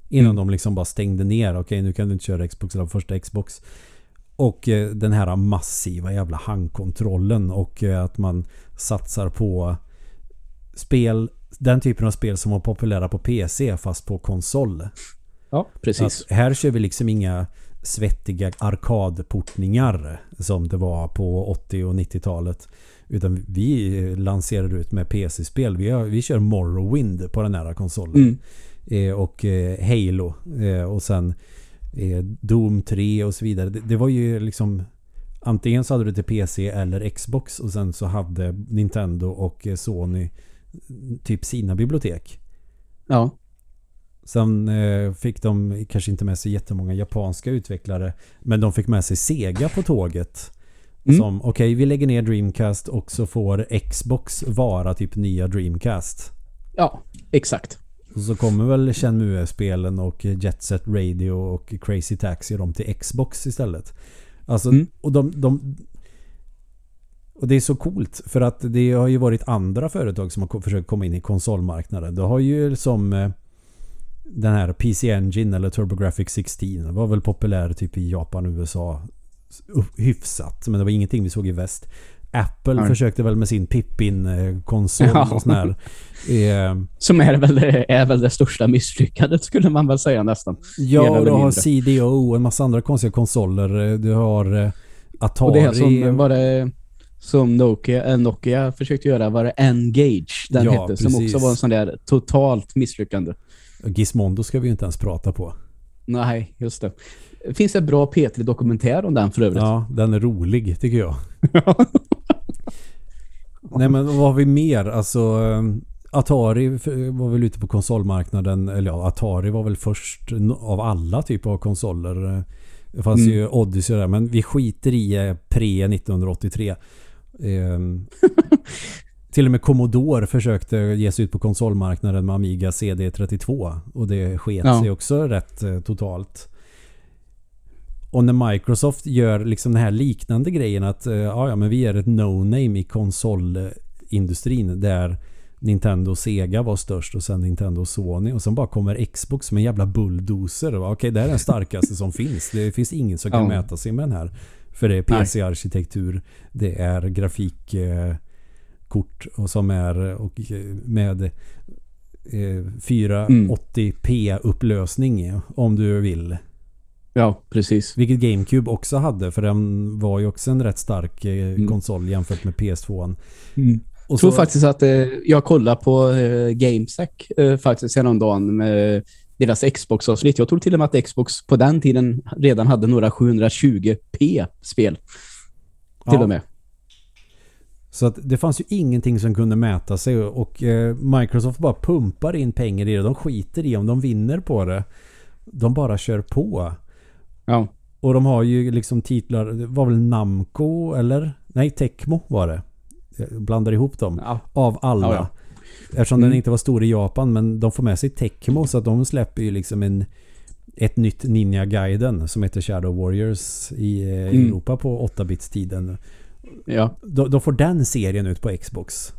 Innan Mm. de liksom bara stängde ner. Okej, nu kan du inte köra Xbox eller första Xbox. Och eh, den här massiva jävla handkontrollen och eh, att man satsar på spel, den typen av spel som var populära på PC fast på konsol. ja, precis. Att här kör vi liksom inga svettiga arkadportningar som det var på 80 och 90-talet. Utan vi lanserar ut med PC-spel. Vi, har, vi kör Morrowind på den här konsolen. Mm. Eh, och eh, Halo. Eh, och sen eh, Doom 3 och så vidare. Det, det var ju liksom Antingen så hade du till PC eller Xbox och sen så hade Nintendo och eh, Sony typ sina bibliotek. Ja. Sen eh, fick de kanske inte med sig jättemånga japanska utvecklare. Men de fick med sig Sega på tåget. Mm. Som okej, vi lägger ner Dreamcast och så får Xbox vara typ nya Dreamcast. ja, exakt. Och så kommer väl Shenmue-spelen och Jet Set Radio och Crazy Taxi de till Xbox istället. Alltså, Mm. och de, de och det är så coolt för att det har ju varit andra företag som har försökt komma in i konsolmarknaden. Det har ju som eh, den här PC Engine eller TurboGrafx 16 var väl populär typ i Japan och USA hyfsat men det var ingenting vi såg i väst. Apple Nej. försökte väl med sin Pippin-konsol Ja. och sån här. Eh, Som är väl, är väl det största misslyckandet skulle man väl säga nästan. Ja, du har. CDO och en massa andra konstiga konsoler. Du har eh, Atari. Och det här som var det som Nokia, äh, Nokia försökte göra var det Engage den Ja, hette. Som också var en sån där totalt misslyckande. Gizmondo ska vi ju inte ens prata på. Nej, just det. Finns det bra P3-dokumentär om den för övrigt? Ja, den är rolig tycker jag. Nej men vad har vi mer? Alltså eh, Atari f- var väl ute på konsolmarknaden. Eller ja, Atari var väl först av alla typer av konsoler. Eh, Det fanns Mm. ju Odyssey där men vi skiter i eh, pre 1983. Ehm, till och med Commodore försökte ge sig ut på konsolmarknaden med Amiga CD32 och det sket Ja. sig också rätt eh, totalt. Och när Microsoft gör liksom den här liknande grejen att eh, ja, ja, men vi är ett no-name i konsolindustrin där Nintendo och Sega var störst och sen Nintendo och Sony och sen bara kommer Xbox med en jävla bulldozer. Och, Okej, det här är den starkaste som finns. Det finns ingen som kan Ja. mäta sig med den här. För det är. PC-arkitektur, det är grafikkort och som är och eh, med eh, 480p upplösning om du vill. Ja, precis. Vilket GameCube också hade för den var ju också en rätt stark eh, konsol jämfört med PS2. Mm. Jag tror så- faktiskt att eh, jag kollade på eh, GameSack eh, faktiskt häromdagen med deras Xbox-avsnitt. Jag tror till och med att Xbox på den tiden redan hade några 720p-spel. Till Ja. och med. Så att det fanns ju ingenting som kunde mäta sig och eh, Microsoft bara pumpar in pengar i det. De skiter i om de vinner på det. De bara kör på. Ja. Och de har ju liksom titlar, det var väl Namco eller? Nej, Tecmo var det. Jag blandar ihop dem. ja. Av alla. Ja. Eftersom Mm. den inte var stor i Japan men de får med sig Tecmo så att de släpper ju liksom en ett nytt Ninja Gaiden som heter Shadow Warriors i eh, Mm. Europa på 8-bits-tiden. ja. De, de får den serien ut på Xbox.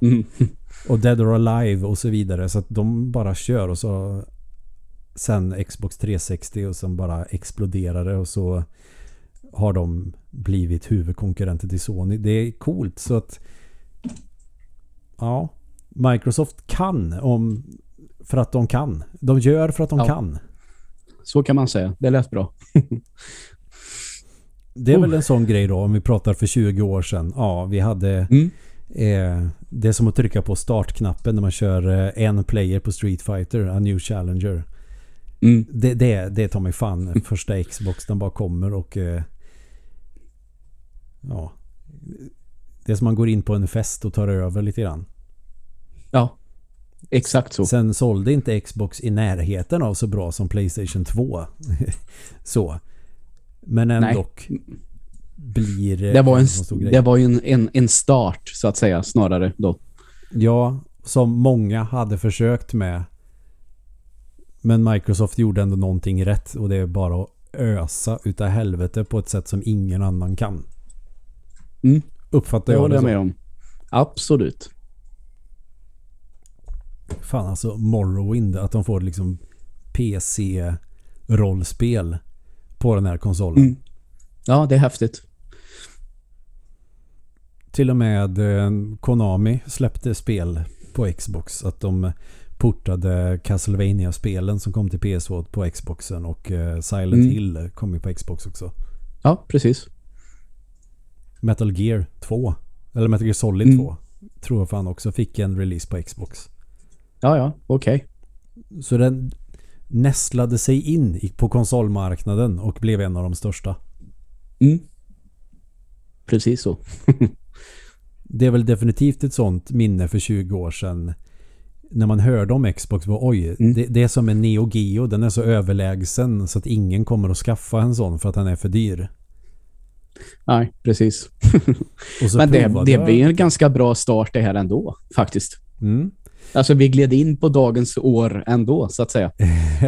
Mm. Och Dead or Alive och så vidare. Så att de bara kör och så sen Xbox 360 och sen bara exploderar det och så har de blivit huvudkonkurrenter till Sony. Det är coolt så att ja, Microsoft kan om för att de kan. De gör för att de Ja. kan. Så kan man säga. Det lät bra. Det är Oh. väl en sån grej då om vi pratar för 20 år sedan. Ja, vi hade Mm. eh, det är som att trycka på startknappen när man kör eh, en player på Street Fighter, A New Challenger. Mm. Det, det, det tar mig fan första Xbox. Den bara kommer och... Eh, ja. Det är som man går in på en fest och tar över lite grann. Ja. Exakt så. Sen sålde inte Xbox i närheten av så bra som Playstation 2. så. Men ändå blir Det var, en, det var ju en, en, en start så att säga snarare då. Ja, som många hade försökt med. Men Microsoft gjorde ändå någonting rätt och det är bara att ösa utav helvete på ett sätt som ingen annan kan. Mm. Uppfattar Det jag håller det jag så. med om. Absolut. Fan alltså Morrowind, att de får liksom PC-rollspel på den här konsolen. Mm. Ja, det är häftigt. Till och med eh, Konami släppte spel på Xbox. Att de portade Castlevania-spelen som kom till PS2 på Xboxen och eh, Silent Mm. Hill kom ju på Xbox också. Ja, precis. Metal Gear 2, eller Metal Gear Solid Mm. 2, tror jag fan också fick en release på Xbox. Ja, ja, okej. Så den nästlade sig in på konsolmarknaden och blev en av de största. Mm. Precis så. Det är väl definitivt ett sånt minne för 20 år sedan. När man hörde om Xbox var oj, Mm. det, det är som en Neo Geo. Den är så överlägsen så att ingen kommer att skaffa en sån för att den är för dyr. Nej, precis. Men det, det blir en ganska bra start det här ändå, faktiskt. Mm. Alltså vi gled in på dagens år ändå, så att säga.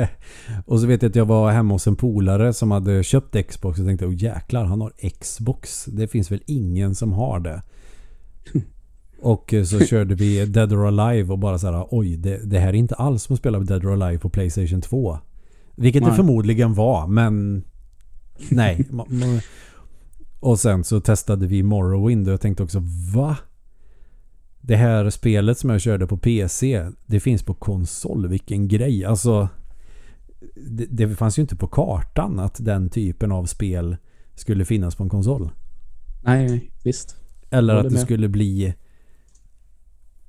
och så vet jag att jag var hemma hos en polare som hade köpt Xbox och tänkte, åh jäklar, han har Xbox. Det finns väl ingen som har det. Och eh, så körde vi Dead or Alive och bara så här, oj, det, det här är inte alls som att spela Dead or Alive på Playstation 2. Vilket det Nej. förmodligen var, men nej. Och sen så testade vi Morrowind och jag tänkte också, va? Det här spelet som jag körde på PC, det finns på konsol. Vilken grej. Alltså, det, det fanns ju inte på kartan att den typen av spel skulle finnas på en konsol. Nej, visst. Eller att det med. skulle bli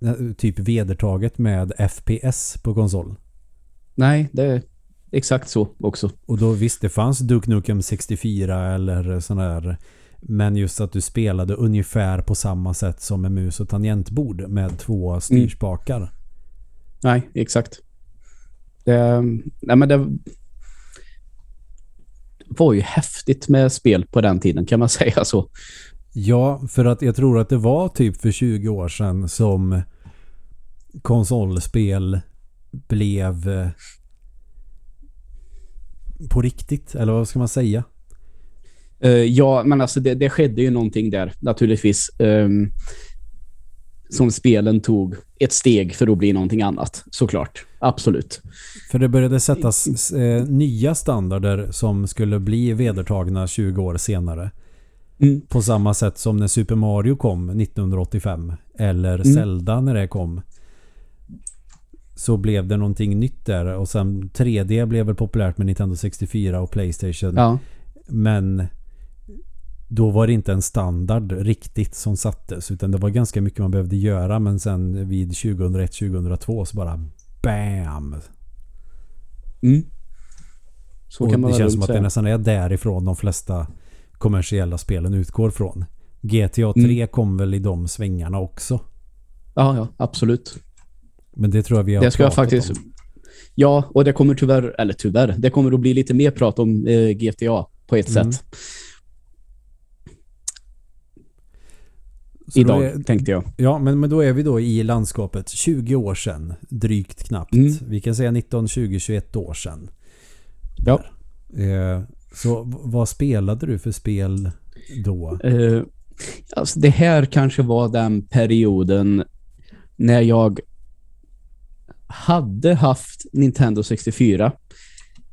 eh, typ vedertaget med FPS på konsol. Nej, det är exakt så också. Och då visst, det fanns Duke Nukem 64 eller sån där. Men just att du spelade ungefär på samma sätt som med mus och tangentbord med två styrspakar. Nej, exakt. Det, nej, men det var ju häftigt med spel på den tiden, kan man säga så. Ja, för att jag tror att det var typ för 20 år sedan som konsolspel blev eh, på riktigt. Eller vad ska man säga? Eh, ja, men alltså det, det skedde ju någonting där, naturligtvis. ehm, som spelen tog ett steg för att bli någonting annat, såklart. Absolut. För det började sättas eh, nya standarder som skulle bli vedertagna 20 år senare. Mm. På samma sätt som när Super Mario kom 1985 eller Mm. Zelda när det kom. Så blev det någonting nytt där och sen 3D blev väl populärt med Nintendo 64 och Playstation. Ja, Men då var det inte en standard riktigt som sattes utan det var ganska mycket man behövde göra men sen vid 2001-2002 så bara BAM! mm. så och kan man det känns som att det nästan är därifrån de flesta kommersiella spelen utgår från. GTA 3 Mm. kom väl i de svängarna också. Ja, ja, absolut. Men det tror jag vi har Det ska jag faktiskt... om. Ja, och det kommer tyvärr, eller tyvärr, det kommer att bli lite mer prat om eh, GTA på ett Mm. sätt. Så då Idag, är- tänkte jag. Ja, men, men då är vi då i landskapet 20 år sedan. Drygt knappt. Mm. Vi kan säga 19, 20, 21 år sedan. Ja. Eh, så vad spelade du för spel då? Eh, alltså det här kanske var den perioden när jag hade haft Nintendo 64.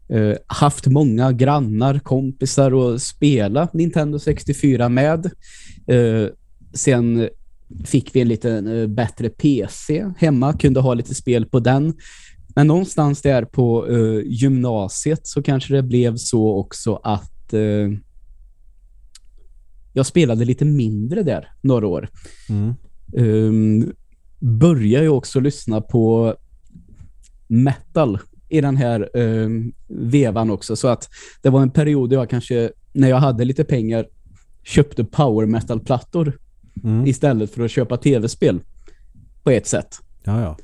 Eh, haft många grannar, kompisar att spela Nintendo 64 med. Eh, sen fick vi en lite eh, bättre PC hemma, kunde ha lite spel på den. Men någonstans där på eh, gymnasiet så kanske det blev så också att eh, jag spelade lite mindre där några år. Mm. Um, började ju också lyssna på metal i den här um, vevan också. Så att det var en period där jag kanske, när jag hade lite pengar, köpte power metal-plattor Mm. istället för att köpa tv-spel på ett sätt. Ja, ja.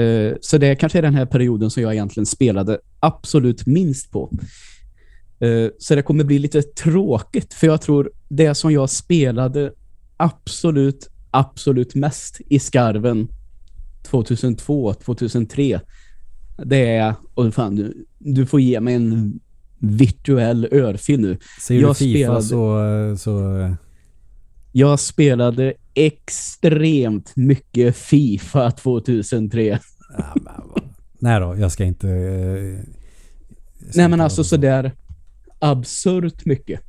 Eh, så det kanske är den här perioden som jag egentligen spelade absolut minst på. Eh, så det kommer bli lite tråkigt, för jag tror det som jag spelade absolut, absolut mest i skarven 2002, 2003. Det är, och fan du, du får ge mig en virtuell örfil nu. Säger du Jag FIFA spelade- så... så Jag spelade extremt mycket FIFA 2003. ja, men nej då, jag ska inte... eh, ska Nej men inte alltså sådär absurt mycket.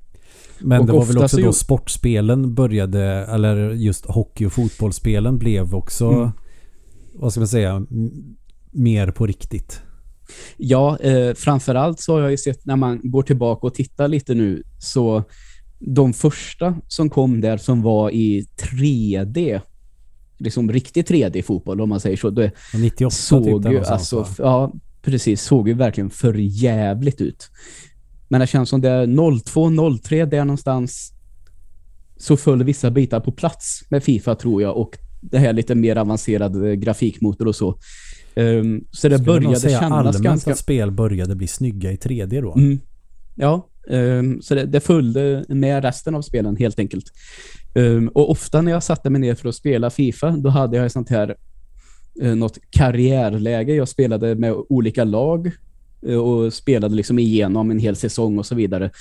Men och det var väl också så då ju- sportspelen började, eller just hockey och fotbollsspelen blev också, Mm. vad ska man säga, mer på riktigt. Ja, eh, framförallt så har jag ju sett när man går tillbaka och tittar lite nu så de första som kom där som var i 3D liksom riktig 3D-fotboll om man säger så. Det Och 98 såg typ ju alltså, ja precis, såg ju verkligen för jävligt ut. Men det känns som det är 02, 03 där någonstans så föll vissa bitar på plats med FIFA tror jag och det här lite mer avancerade eh, grafikmotor och så. Ehm, så det Skulle började säga kännas ganska... att spel började bli snygga i 3D då. Mm. Ja, ehm, så det, det följde med resten av spelen helt enkelt. Ehm, och ofta när jag satte mig ner för att spela FIFA, då hade jag sånt här eh, något karriärläge. Jag spelade med olika lag eh, och spelade liksom igenom en hel säsong och så vidare.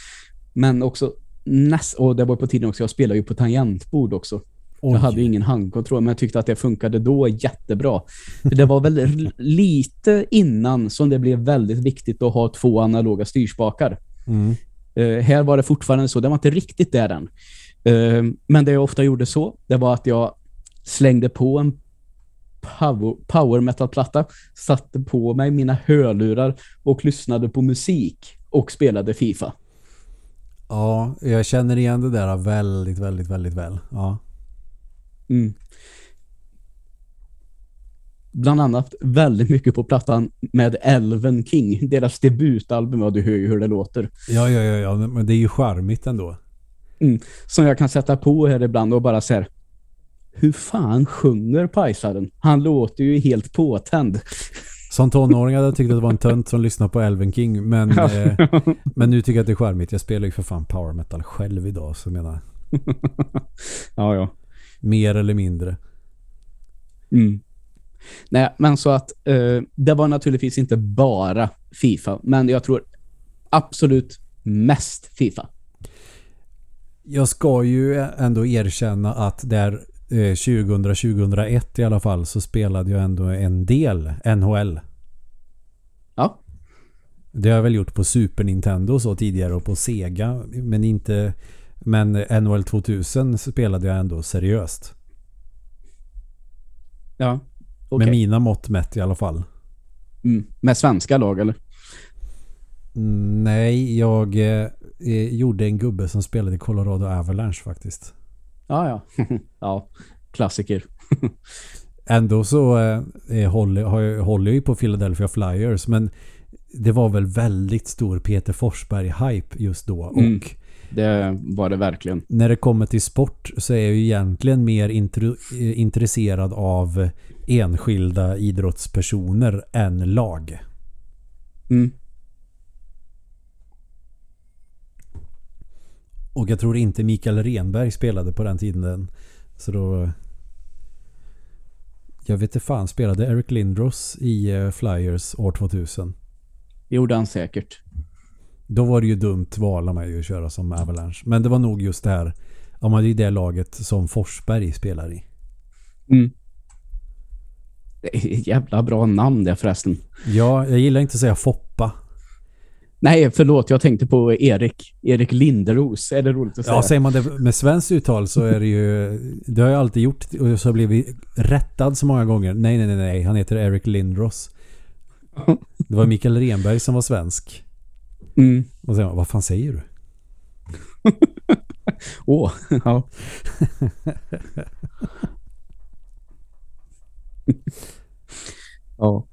Men också näst, och det var på tiden också, jag spelade ju på tangentbord också. Oj. Jag hade ju ingen handkontroll, men jag tyckte att det funkade då jättebra. Det var väl lite innan som det blev väldigt viktigt att ha två analoga styrspakar. Mm. Eh, här var det fortfarande så. Det var inte riktigt där än. Eh, men det jag ofta gjorde så, det var att jag slängde på en power, power metal-platta, satte på mig mina hörlurar och lyssnade på musik och spelade FIFA. Ja, jag känner igen det där väldigt, väldigt, väldigt väl. Ja. Mm. Bland annat väldigt mycket på plattan med Elven King, deras debutalbum, och du hör ju hur det låter. Ja, ja, ja, ja, men det är ju charmigt ändå. Som jag kan sätta på här ibland och bara säga hur fan sjunger pajsaren? Han låter ju helt påtänd. Som tonåring hade jag tyckt att det var en tönt som lyssnade på Elven King. Men, eh, men nu tycker jag att det är charmigt. Jag spelar ju för fan power metal själv idag. Så jag menar, ja, ja. mer eller mindre. Mm. Nej, men så att eh, det var naturligtvis inte bara FIFA, men jag tror absolut mest FIFA. Jag ska ju ändå erkänna att där eh, 2000-2001 i alla fall så spelade jag ändå en del NHL. Ja. Det har jag väl gjort på Super Nintendo så tidigare och på Sega. Men inte... Men NHL 2000 spelade jag ändå seriöst. Ja. Okej. Med mina mått mätt i alla fall. Mm. Med svenska lag, eller? Mm, Nej, jag eh, eh, gjorde en gubbe som spelade i Colorado Avalanche faktiskt. Ja, ja. ja, klassiker. Ändå så eh, håller, har jag, håller jag ju på Philadelphia Flyers men det var väl väldigt stor Peter Forsberg-hype just då. Mm. Och Det var det verkligen. när det kommer till sport så är jag ju egentligen mer eh, intresserad av enskilda idrottspersoner än lag. Mm. Och jag tror inte Mikael Renberg spelade på den tiden. Så då... Jag vet inte fan, spelade Eric Lindros i eh, Flyers år 2000? gjorde han säkert. Då var det ju dumt val av mig att köra som Avalanche. Men det var nog just det här. Ja, det är det laget som Forsberg spelar i. Mm. Det är ett jävla bra namn det förresten. Ja, jag gillar inte att säga Foppa. Nej, förlåt. Jag tänkte på Erik. Erik Linderos. Är det roligt att säga? Ja, säger man det med svenskt uttal så är det ju... Det har jag alltid gjort och så har blivit rättad så många gånger. Nej, nej, nej, nej. Han heter Eric Lindros. Det var Mikael Renberg som var svensk. Mm. Och säger man, vad fan säger du? Åh, ja. ja.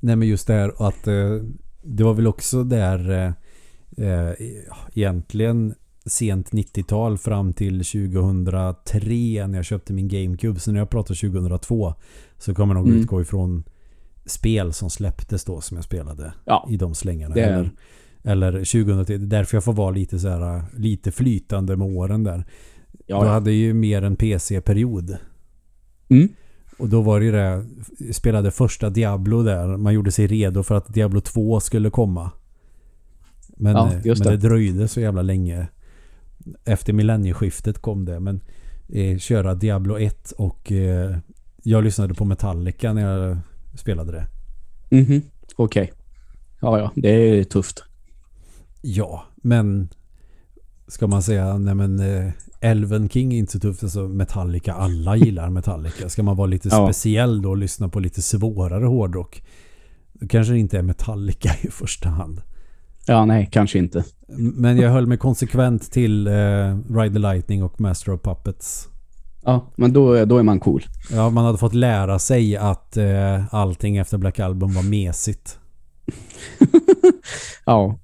Nej men just det här att eh, det var väl också där eh, eh, egentligen sent 90-tal fram till 2003 när jag köpte min GameCube. Så när jag pratar 2002 så kommer jag nog Mm. utgå ifrån spel som släpptes då som jag spelade Ja, i de slängarna. det Eller, eller 2003. Det är därför jag får vara lite så här lite flytande med åren där. ja, Då ja. hade jag ju mer en PC-period. Mm. Och då var det ju det, spelade första Diablo där. Man gjorde sig redo för att Diablo 2 skulle komma. Men, Ja, eh, men det det. dröjde så jävla länge. Efter millennieskiftet kom det. Men eh, köra Diablo 1 och eh, jag lyssnade på Metallica när jag spelade det. Mhm, okej. Ja, ja, det är tufft. Ja, men ska man säga, nej men eh, Elven King är inte så tufft. Alltså Metallica, alla gillar Metallica. Ska man vara lite Ja. speciell då och lyssna på lite svårare hårdrock. Då kanske det inte är Metallica i första hand. Ja, nej, kanske inte. Men jag höll mig konsekvent till eh, Ride the Lightning och Master of Puppets. Ja, men då, då är man cool. Ja, man hade fått lära sig att eh, allting efter Black Album var mesigt. Ja,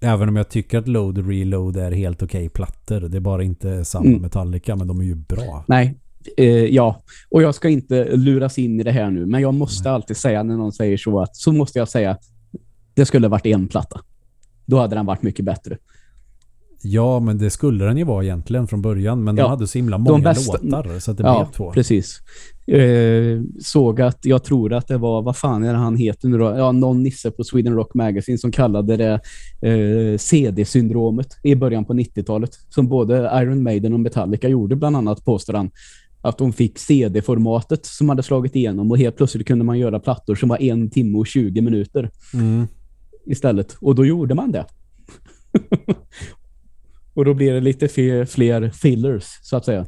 Även om jag tycker att Load och Reload är helt okej plattor. Det är bara inte samma Mm. Metallica, men de är ju bra. nej. Eh, ja, och jag ska inte luras in i det här nu, men jag måste alltid säga när någon säger så att så måste jag säga det skulle varit en platta. Då hade den varit mycket bättre. Ja, men det skulle den ju vara egentligen från början. Men de Ja, hade så himla många bästa- låtar så att det ja, blev två. precis. Eh, såg att, jag tror att det var, vad fan är det han heter nu då? Ja, någon nisse på Sweden Rock Magazine som kallade det eh, CD-syndromet i början på 90-talet. Som både Iron Maiden och Metallica gjorde bland annat, påstår han. Att de fick CD-formatet som hade slagit igenom och helt plötsligt kunde man göra plattor som var en timme och 20 minuter Mm. istället. Och då gjorde man det. och då blir det lite fler, fillers, så att säga.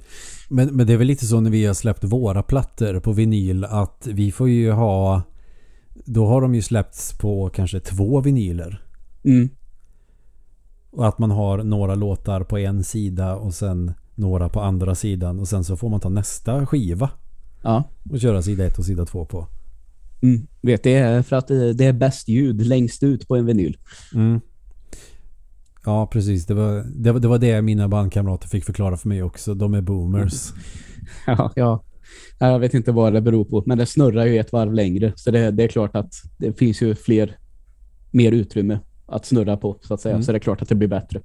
Men, men det är väl lite så när vi har släppt våra plattor på vinyl att vi får ju ha... Då har de ju släppts på kanske två vinyler. Mm. Och att man har några låtar på en sida och sen några på andra sidan. Och sen så får man ta nästa skiva Ja. och köra sida ett och sida två på. Mm. Vet, det är för att det det är bäst ljud längst ut på en vinyl. Mm. Ja, precis. Det var, det, var, det var det mina bandkamrater fick förklara för mig också. De är boomers. Ja, ja. Jag vet inte vad det beror på, men det snurrar ju ett varv längre. Så det, det är klart att det finns ju fler, mer utrymme att snurra på, så att säga. Mm. Så det är klart att det blir bättre.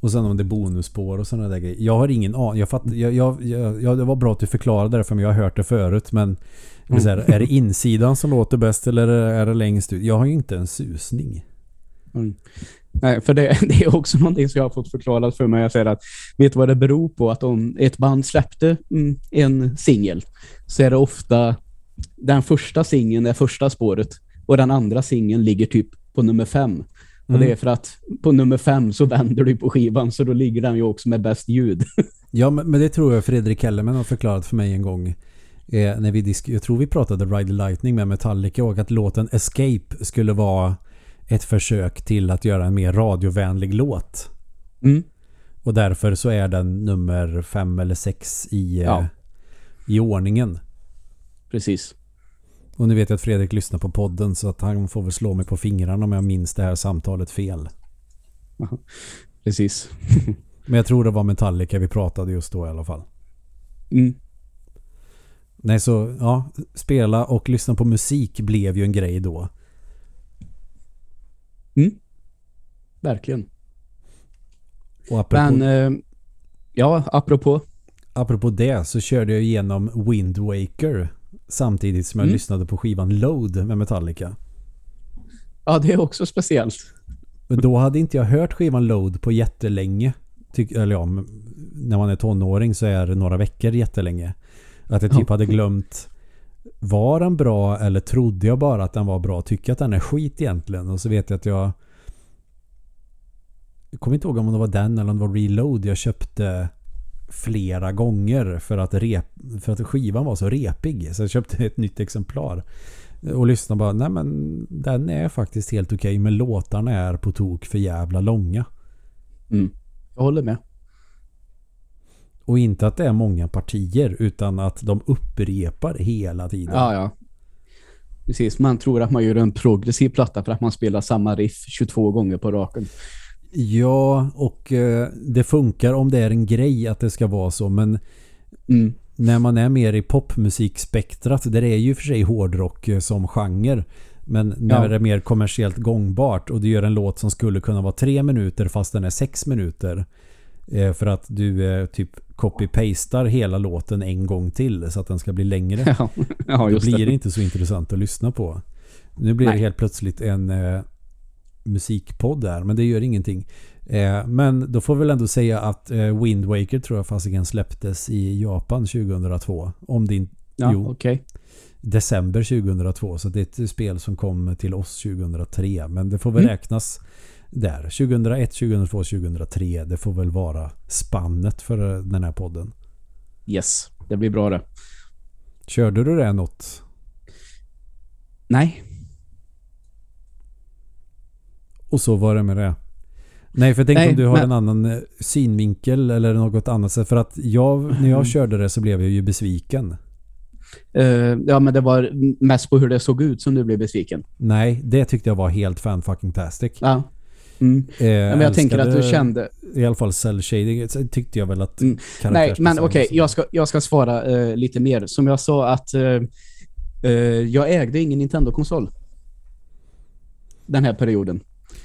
Och sen om det är bonusspår och sådana där grejer. Jag har ingen aning. Jag fatt, jag, jag, jag, ja, det var bra att du förklarade det för mig. Jag har hört det förut. Men vill säga, är det insidan som låter bäst eller är det längst ut? Jag har ju inte en susning. Mm. Nej, för det, det är också någonting som jag har fått förklarat för mig. Jag säger att, vet du vad det beror på? Att om ett band släppte mm, en singel så är det ofta den första singeln är första spåret och den andra singeln ligger typ på nummer fem. Och Mm. det är för att på nummer fem så vänder du på skivan så då ligger den ju också med bäst ljud. Ja, men, men det tror jag Fredrik Kellerman har förklarat för mig en gång. Eh, när vi disk- jag tror vi pratade Ride the Lightning med Metallica och att låten Escape skulle vara ett försök till att göra en mer radiovänlig låt. Mm. Och därför så är den nummer fem eller sex i, eh, Ja. i ordningen. Precis. Och nu vet jag att Fredrik lyssnar på podden så att han får väl slå mig på fingrarna om jag minns det här samtalet fel. Precis. Men jag tror det var Metallica vi pratade just då i alla fall. Mm. Nej så ja, spela och lyssna på musik blev ju en grej då. Verkligen. Och apropå, Men eh, ja, apropå. apropå det så körde jag igenom Wind Waker samtidigt som jag Mm. lyssnade på skivan Load med Metallica. Ja, det är också speciellt. Då hade inte jag hört skivan Load på jättelänge. Tyck, eller ja, när man är tonåring så är det några veckor jättelänge. Att jag typ Ja. hade glömt var den bra eller trodde jag bara att den var bra? Tycker att den är skit egentligen? Och så vet jag att jag jag kommer inte ihåg om det var den eller om det var Reload jag köpte flera gånger för att, rep, för att skivan var så repig. Så jag köpte ett nytt exemplar. Och lyssnade bara, nej men den är faktiskt helt okej men låtarna är på tok för jävla långa. Mm. Jag håller med. Och inte att det är många partier utan att de upprepar hela tiden. Ja, ja. Precis, man tror att man gör en progressiv platta för att man spelar samma riff 22 gånger på raken. Ja, och eh, det funkar om det är en grej att det ska vara så men Mm. när man är mer i popmusikspektrat, där är ju för sig hårdrock eh, som genre. Men när Ja. det är mer kommersiellt gångbart och du gör en låt som skulle kunna vara tre minuter fast den är sex minuter. Eh, för att du eh, typ copy-pastar hela låten en gång till så att den ska bli längre. Ja, ja just Då blir det det. inte så intressant att lyssna på. Nu blir det Nej. helt plötsligt en eh, musikpodd där, men det gör ingenting. Eh, men då får vi väl ändå säga att eh, Wind Waker tror jag fasiken släpptes i Japan 2002. Om det inte... Ja, jo, okej. december 2002. Så det är ett spel som kom till oss 2003. Men det får väl Mm. räknas där. 2001, 2002, 2003. Det får väl vara spannet för den här podden. Yes, det blir bra det. Körde du det något? Nej, Och så var det med det. Nej, för tänkte Nej, om du har men- en annan eh, synvinkel eller något annat sätt. För att jag, när Mm. jag körde det så blev jag ju besviken. Eh, ja men det var mest på hur det såg ut som du blev besviken. Nej, det tyckte jag var helt fan-fucking-tastic. Ja. Mm. Eh, men jag tänker att du kände... I alla fall cell shading. Tyckte jag väl att Mm. Nej, men okej, så. jag, ska, jag ska svara eh, lite mer. Som jag sa att eh, eh, jag ägde ingen Nintendo-konsol. Den här perioden.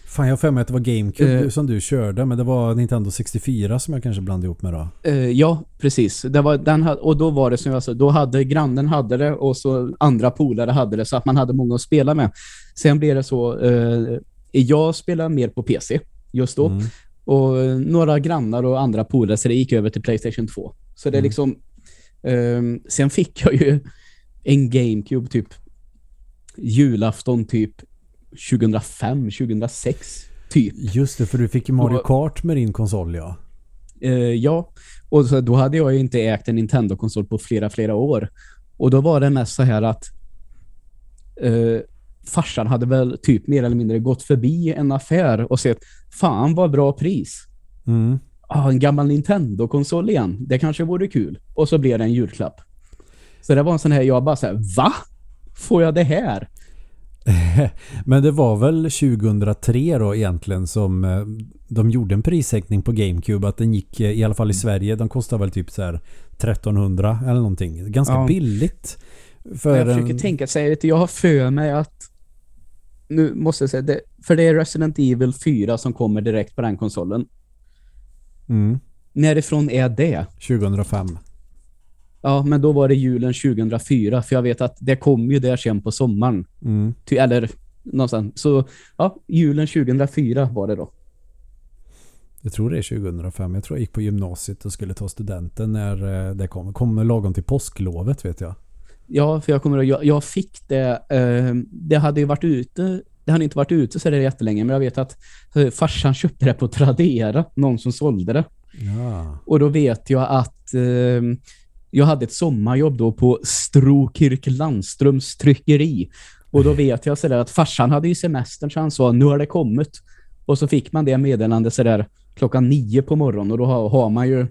Fan, jag har för mig att det var GameCube Eh. som du körde. Men det var Nintendo 64 som jag kanske blandade ihop med då. Eh, ja, precis. Det var, den och då var det som jag sa, då hade grannen hade det och så andra polare hade det så att man hade många att spela med. Sen blev det så, eh, jag spelade mer på PC just då Mm. och några grannar och andra polare så det gick över till Playstation 2. Så det är Mm. liksom, ehm, sen fick jag ju en GameCube typ julafton typ 2005, 2006 typ. Just det, för du fick ju Mario Och- Kart med din konsol ja. Eh, ja, och så, då hade jag ju inte ägt en Nintendo-konsol på flera, flera år. Och då var det mest så här att eh, farsan hade väl typ mer eller mindre gått förbi en affär och sett fan vad bra pris. Mm. Ah, en gammal Nintendo-konsol igen. Det kanske vore kul. Och så blev det en julklapp. Så det var en sån här, jag bara så här, va? Får jag det här? Men det var väl 2003 då egentligen som eh, de gjorde en prissänkning på GameCube. Att den gick, eh, i alla fall i Sverige, de kostar väl typ så här 1300 eller någonting. Ganska Ja. billigt. Jag försöker en- tänka, säger jag har för mig att nu måste jag säga det, för det är Resident Evil 4 som kommer direkt på den konsolen. Mm, Närifrån är det? 2005. Ja, men då var det julen 2004, för jag vet att det kom ju där sen på sommaren. Mm. Ty, eller någonstans. Så ja, julen 2004 var det då. Jag tror det är 2005. Jag tror jag gick på gymnasiet och skulle ta studenten när eh, det kom. Kom lagom till påsklovet vet jag. Ja, för jag kommer ihåg, jag, jag fick det, eh, det hade ju varit ute, det hade inte varit ute så det är jättelänge, men jag vet att eh, farsan köpte det på Tradera, någon som sålde det. Ja. Och då vet jag att eh, jag hade ett sommarjobb då på Strokirk Landströms tryckeri. Och då vet jag sådär att farsan hade ju semestern så han sa nu har det kommit. Och så fick man det meddelande sådär klockan nio på morgonen och då har, har man ju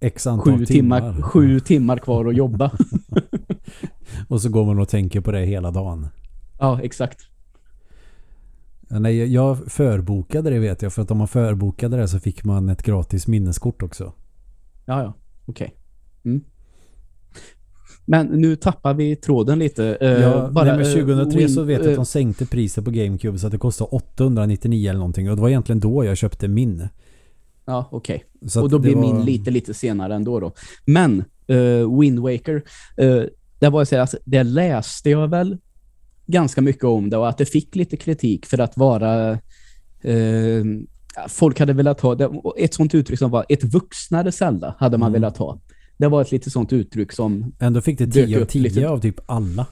X antal sju timmar. timmar, sju timmar kvar att jobba. Och så går man och tänker på det hela dagen. ja, exakt. Nej, jag förbokade det vet jag. För att om man förbokade det så fick man ett gratis minneskort också. Ja, ja. Okej. Mm. Men nu tappar vi tråden lite. Eh, Ja, bara, nej, men eh, 2003 så Win- vet jag att eh, de sänkte priset på GameCube så att det kostade 899 eller någonting. Och det var egentligen då jag köpte min. Ja, okej. Så att Och då blir var- min lite, lite senare ändå då. Men uh, Wind Waker, uh, det var så att det läste jag väl ganska mycket om det och att det fick lite kritik för att vara eh, folk hade velat ha det, ett sånt uttryck som var ett vuxnare Zelda hade man Mm. velat ha. Det var ett lite sånt uttryck som Ändå fick det Dök 10 av upp 10 lite- av typ alla.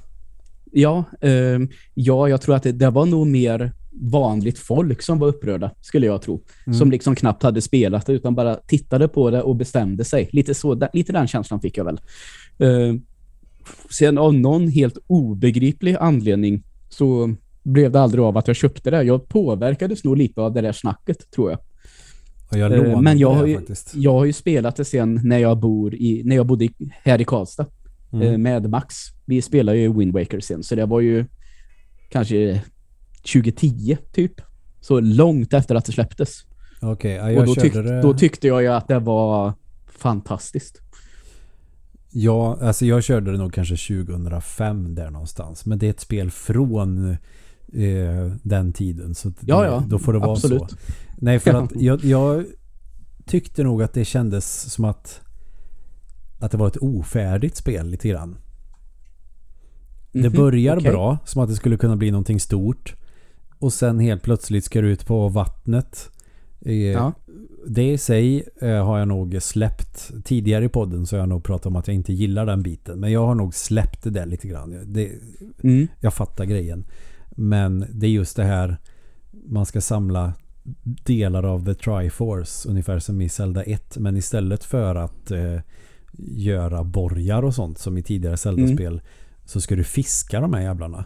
Ja, ehm, ja, jag tror att det, det var nog mer vanligt folk som var upprörda, skulle jag tro. Mm. Som liksom knappt hade spelat det, utan bara tittade på det och bestämde sig. Lite, så, lite den känslan fick jag väl. Ehm, sen av någon helt obegriplig anledning så blev det aldrig av att jag köpte det. Jag påverkades nog lite av det där snacket, tror jag. Och jag Eh, men jag har ju-. Jag har ju spelat det sen när jag, bor i, när jag bodde här i Karlstad Mm. eh, med Max. Vi spelade ju Wind Waker sen, så det var ju kanske 2010 typ. Så långt efter att det släpptes. Okej, ja, Och jag då, körde tyck, det... då tyckte jag ju att det var fantastiskt. Ja, alltså jag körde det nog kanske 2005 där någonstans. Men det är ett spel från eh, den tiden. Så Ja, ja. då får det vara absolut. så. Nej, för att jag, jag tyckte nog att det kändes som att att det var ett ofärdigt spel lite grann. Det Mhm, börjar okej. bra, som att det skulle kunna bli någonting stort. Och sen helt plötsligt ska du ut på vattnet. Eh, Ja. Det i sig eh, har jag nog släppt. Tidigare i podden så har jag nog pratat om att jag inte gillar den biten. Men jag har nog släppt det där lite grann. Det, Mm. jag fattar grejen. Men det är just det här man ska samla delar av The Triforce ungefär som i Zelda 1. Men istället för att eh, göra borgar och sånt som i tidigare Zelda-spel så ska du fiska de här jävlarna.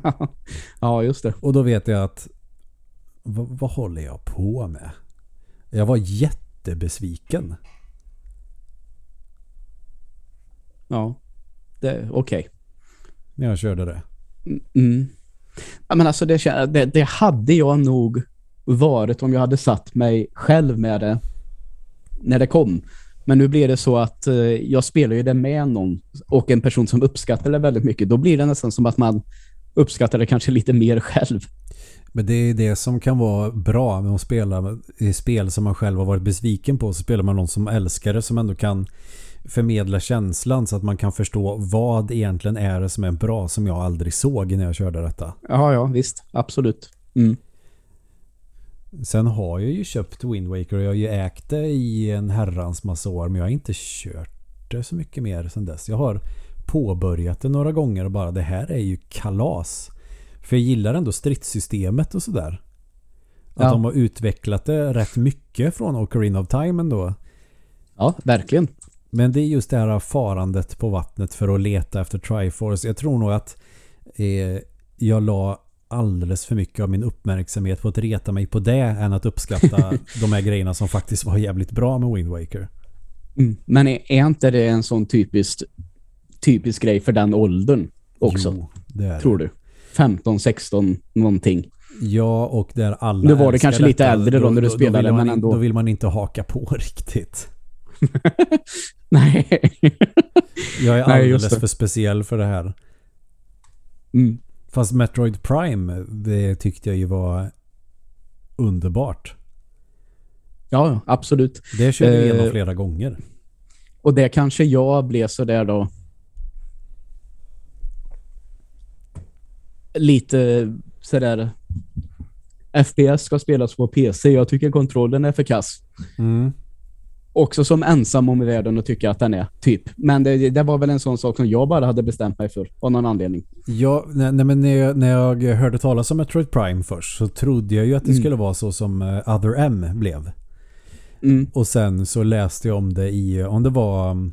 ja, just det. Och då vet jag att vad, vad håller jag på med? Jag var jättebesviken. Ja, okej. När jag körde det. Mm. Ja, men alltså det, det, det hade jag nog varit om jag hade satt mig själv med det när det kom. Men nu blir det så att eh, jag spelar ju det med någon och en person som uppskattar det väldigt mycket. Då blir det nästan som att man uppskattar det kanske lite mer själv. Men det är det som kan vara bra med att spela i spel som man själv har varit besviken på. Så spelar man någon som älskar det som ändå kan förmedla känslan så att man kan förstå vad egentligen är det som är bra som jag aldrig såg när jag körde detta. Ja, ja, visst. Absolut. Mm. Sen har jag ju köpt Wind Waker och jag har ju ägt det i en herrans massa år men jag har inte kört det så mycket mer sen dess. Jag har påbörjat det några gånger och bara det här är ju kalas. För jag gillar ändå stridssystemet och sådär. Att Ja. de har utvecklat det rätt mycket från Ocarina of Time ändå. Ja, verkligen. Men det är just det här farandet på vattnet för att leta efter Triforce. Jag tror nog att eh, jag la alldeles för mycket av min uppmärksamhet på att reta mig på det än att uppskatta de här grejerna som faktiskt var jävligt bra med Wind Waker. Mm. Men är, är inte det en sån typisk, typisk grej för den åldern också? Jo, det är det. Tror du? 15, 16, någonting. Ja, och där alla Nu var det kanske lite detta, äldre då när du spelade, men ändå. Då vill man inte haka på riktigt. Nej. Jag är alldeles för speciell för det här. Mm. Fast Metroid Prime, det tyckte jag ju var underbart. Ja, absolut. Det körde jag igenom Eh, flera gånger. Och det kanske jag blev så där då. Lite sådär. FPS ska spelas på PC. Jag tycker kontrollen är för kass. Mm. Också som ensam om i världen och tycker att den är, typ. Men det, det var väl en sån sak som jag bara hade bestämt mig för, av någon anledning. Ja, nej, nej, men när jag, när jag hörde talas om Metroid Prime först så trodde jag ju att det Mm. skulle vara så som eh, Other M blev. Mm. Och sen så läste jag om det i, om det var... um,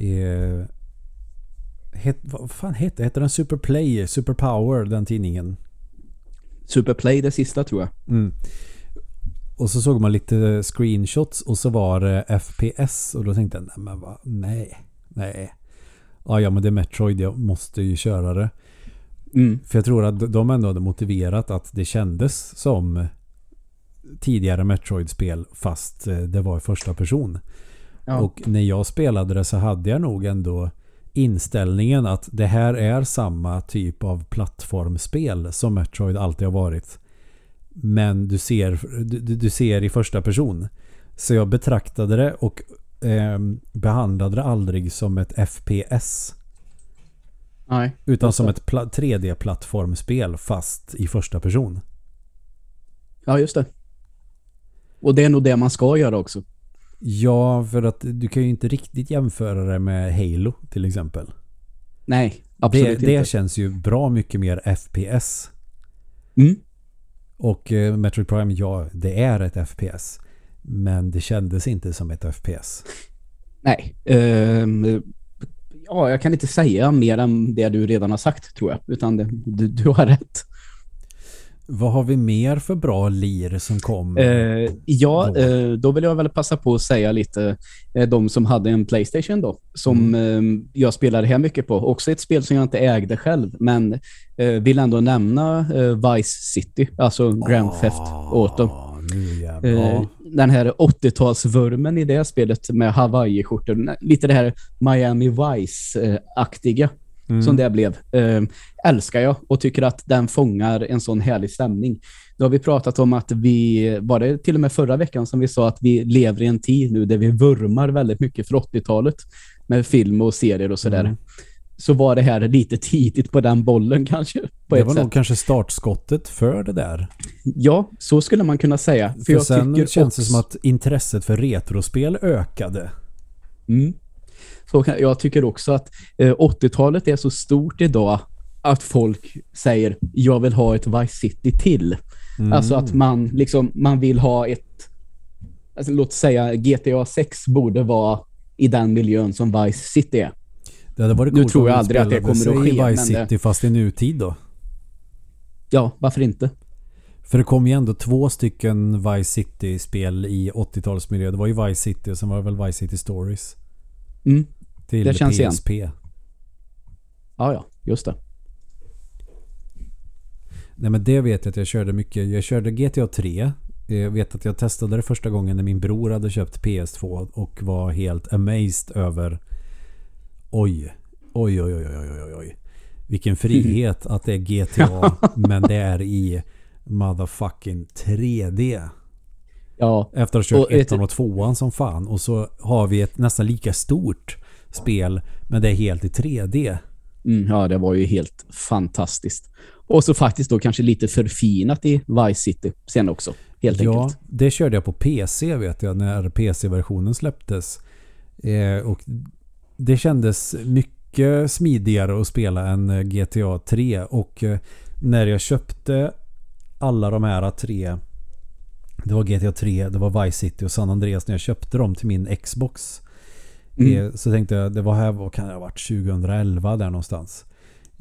Eh, het, vad fan hette Hette den Superplay, Superpower, den tidningen? Superplay det sista tror jag. Mm. Och så såg man lite screenshots och så var det FPS och då tänkte jag, nej men vad, nej, nej. Ja, ja men det är Metroid, jag måste ju köra det. Mm. För jag tror att de ändå hade motiverat att det kändes som tidigare Metroid-spel fast eh, det var i första person. Ja. Och när jag spelade det så hade jag nog ändå inställningen att det här är samma typ av plattformspel som Metroid alltid har varit. Men du ser, du, du- ser i första person. Så jag betraktade det och ehm, behandlade det aldrig som ett FPS. Nej. Utan som ett pla- 3D-plattformspel fast i första person. Ja, just det. Och det är nog det man ska göra också. Ja, för att du kan ju inte riktigt jämföra det med Halo till exempel. Nej, Det, absolut det inte. känns ju bra mycket mer FPS. Mm. Och eh, Metroid Prime, ja, det är ett FPS. Men det kändes inte som ett FPS. Nej. Ehm, ja, jag kan inte säga mer än det du redan har sagt, tror jag. Utan det, du, du har rätt. Vad har vi mer för bra lir som kom? Eh, ja, Då. eh, då vill jag väl passa på att säga lite eh, de som hade en Playstation då, som eh, jag spelade här mycket på. Också ett spel som jag inte ägde själv, men eh, vill ändå nämna eh, Vice City, alltså Grand Theft Auto. Nu. Den här 80-talsvurmen i det spelet med Hawaii-skjortor. Lite det här Miami Vice-aktiga. Mm. som det blev. Eh, älskar jag och tycker att den fångar en sån härlig stämning. Då har vi pratat om att vi, var det till och med förra veckan som vi sa att vi lever i en tid nu där vi vurmar väldigt mycket för 80-talet med film och serier och sådär. Mm. Så var det här lite tidigt på den bollen kanske. Det var sätt. nog kanske startskottet för det där. Ja, så skulle man kunna säga. För, För, jag sen tycker känns också, det som att intresset för retrospel ökade. Mm. Så kan, jag tycker också att eh, 80-talet är så stort idag att folk säger jag vill ha ett Vice City till. Mm. Alltså att man liksom man vill ha ett alltså låt säga GTA 6 borde vara i den miljön som Vice City är. det hade varit nu tror jag aldrig att det kommer att sig i ske, Vice det- City fast i nutid då. Ja, varför inte? För det kom ju ändå två stycken Vice City-spel i 80-talsmiljö. Det var ju Vice City och sen var det väl Vice City Stories. Mm. Till Det känns igen. PSP. Ja, ja, just det. Nej men det vet jag att jag körde mycket. Jag körde GTA 3. Jag vet att jag testade det första gången när min bror hade köpt PS2 och var helt amazed över Oj, oj, oj, oj, oj, oj, oj. Vilken frihet att det är GTA men det är i motherfucking 3D. Ja, Efter att ha kört ettan och tvåan som fan. Och så har vi ett nästan lika stort spel men det är helt i 3D. mm, ja, det var ju helt fantastiskt. Och så faktiskt då kanske lite förfinat i Vice City sen också, helt ja, enkelt. det körde jag på PC vet jag när PC-versionen släpptes. Eh, och det kändes mycket smidigare att spela än eh, GTA 3 och eh, när jag köpte alla de här tre det var GTA 3, det var Vice City och San Andreas när jag köpte dem till min Xbox. Mm. Eh, så tänkte jag, det var här, vad kan det ha varit, 2011 där någonstans.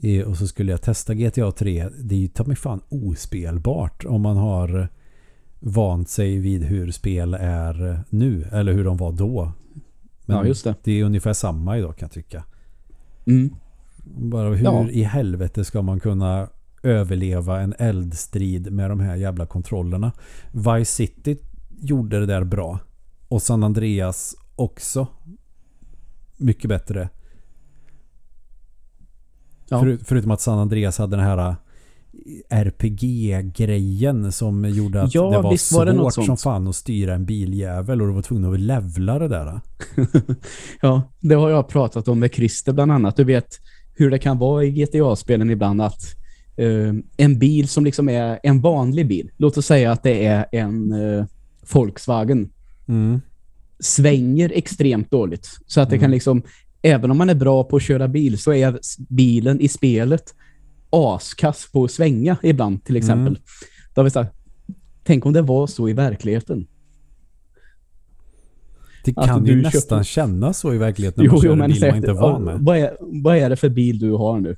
Eh, och så skulle jag testa GTA 3. Det är ju ta mig fan ospelbart om man har vant sig vid hur spel är nu. Eller hur de var då. Men Ja, just det. det är ungefär samma idag kan jag tycka. Mm. Bara hur Ja. i helvete ska man kunna överleva en eldstrid med de här jävla kontrollerna. Vice City gjorde det där bra. Och San Andreas också. Mycket bättre. Ja. Förut, förutom att San Andreas hade den här RPG-grejen som gjorde att Ja, det var visst var det svårt som fan att styra en biljävel och du var tvungen att levla det där. Ja, det har jag pratat om med Christer bland annat. Du vet hur det kan vara i GTA-spelen ibland att eh, en bil som liksom är en vanlig bil, låt oss säga att det är en eh, Volkswagen, Mm. Svänger extremt dåligt. Så att det Mm. kan liksom, även om man är bra på att köra bil så är bilen i spelet askass på att svänga ibland till exempel. Mm. Då har vi sagt, tänk om det var så i verkligheten. Det Alltså, kan ju du nästan köper- kännas så i verkligheten när man kör en bil man inte är van med. Vad är, vad är det för bil du har nu?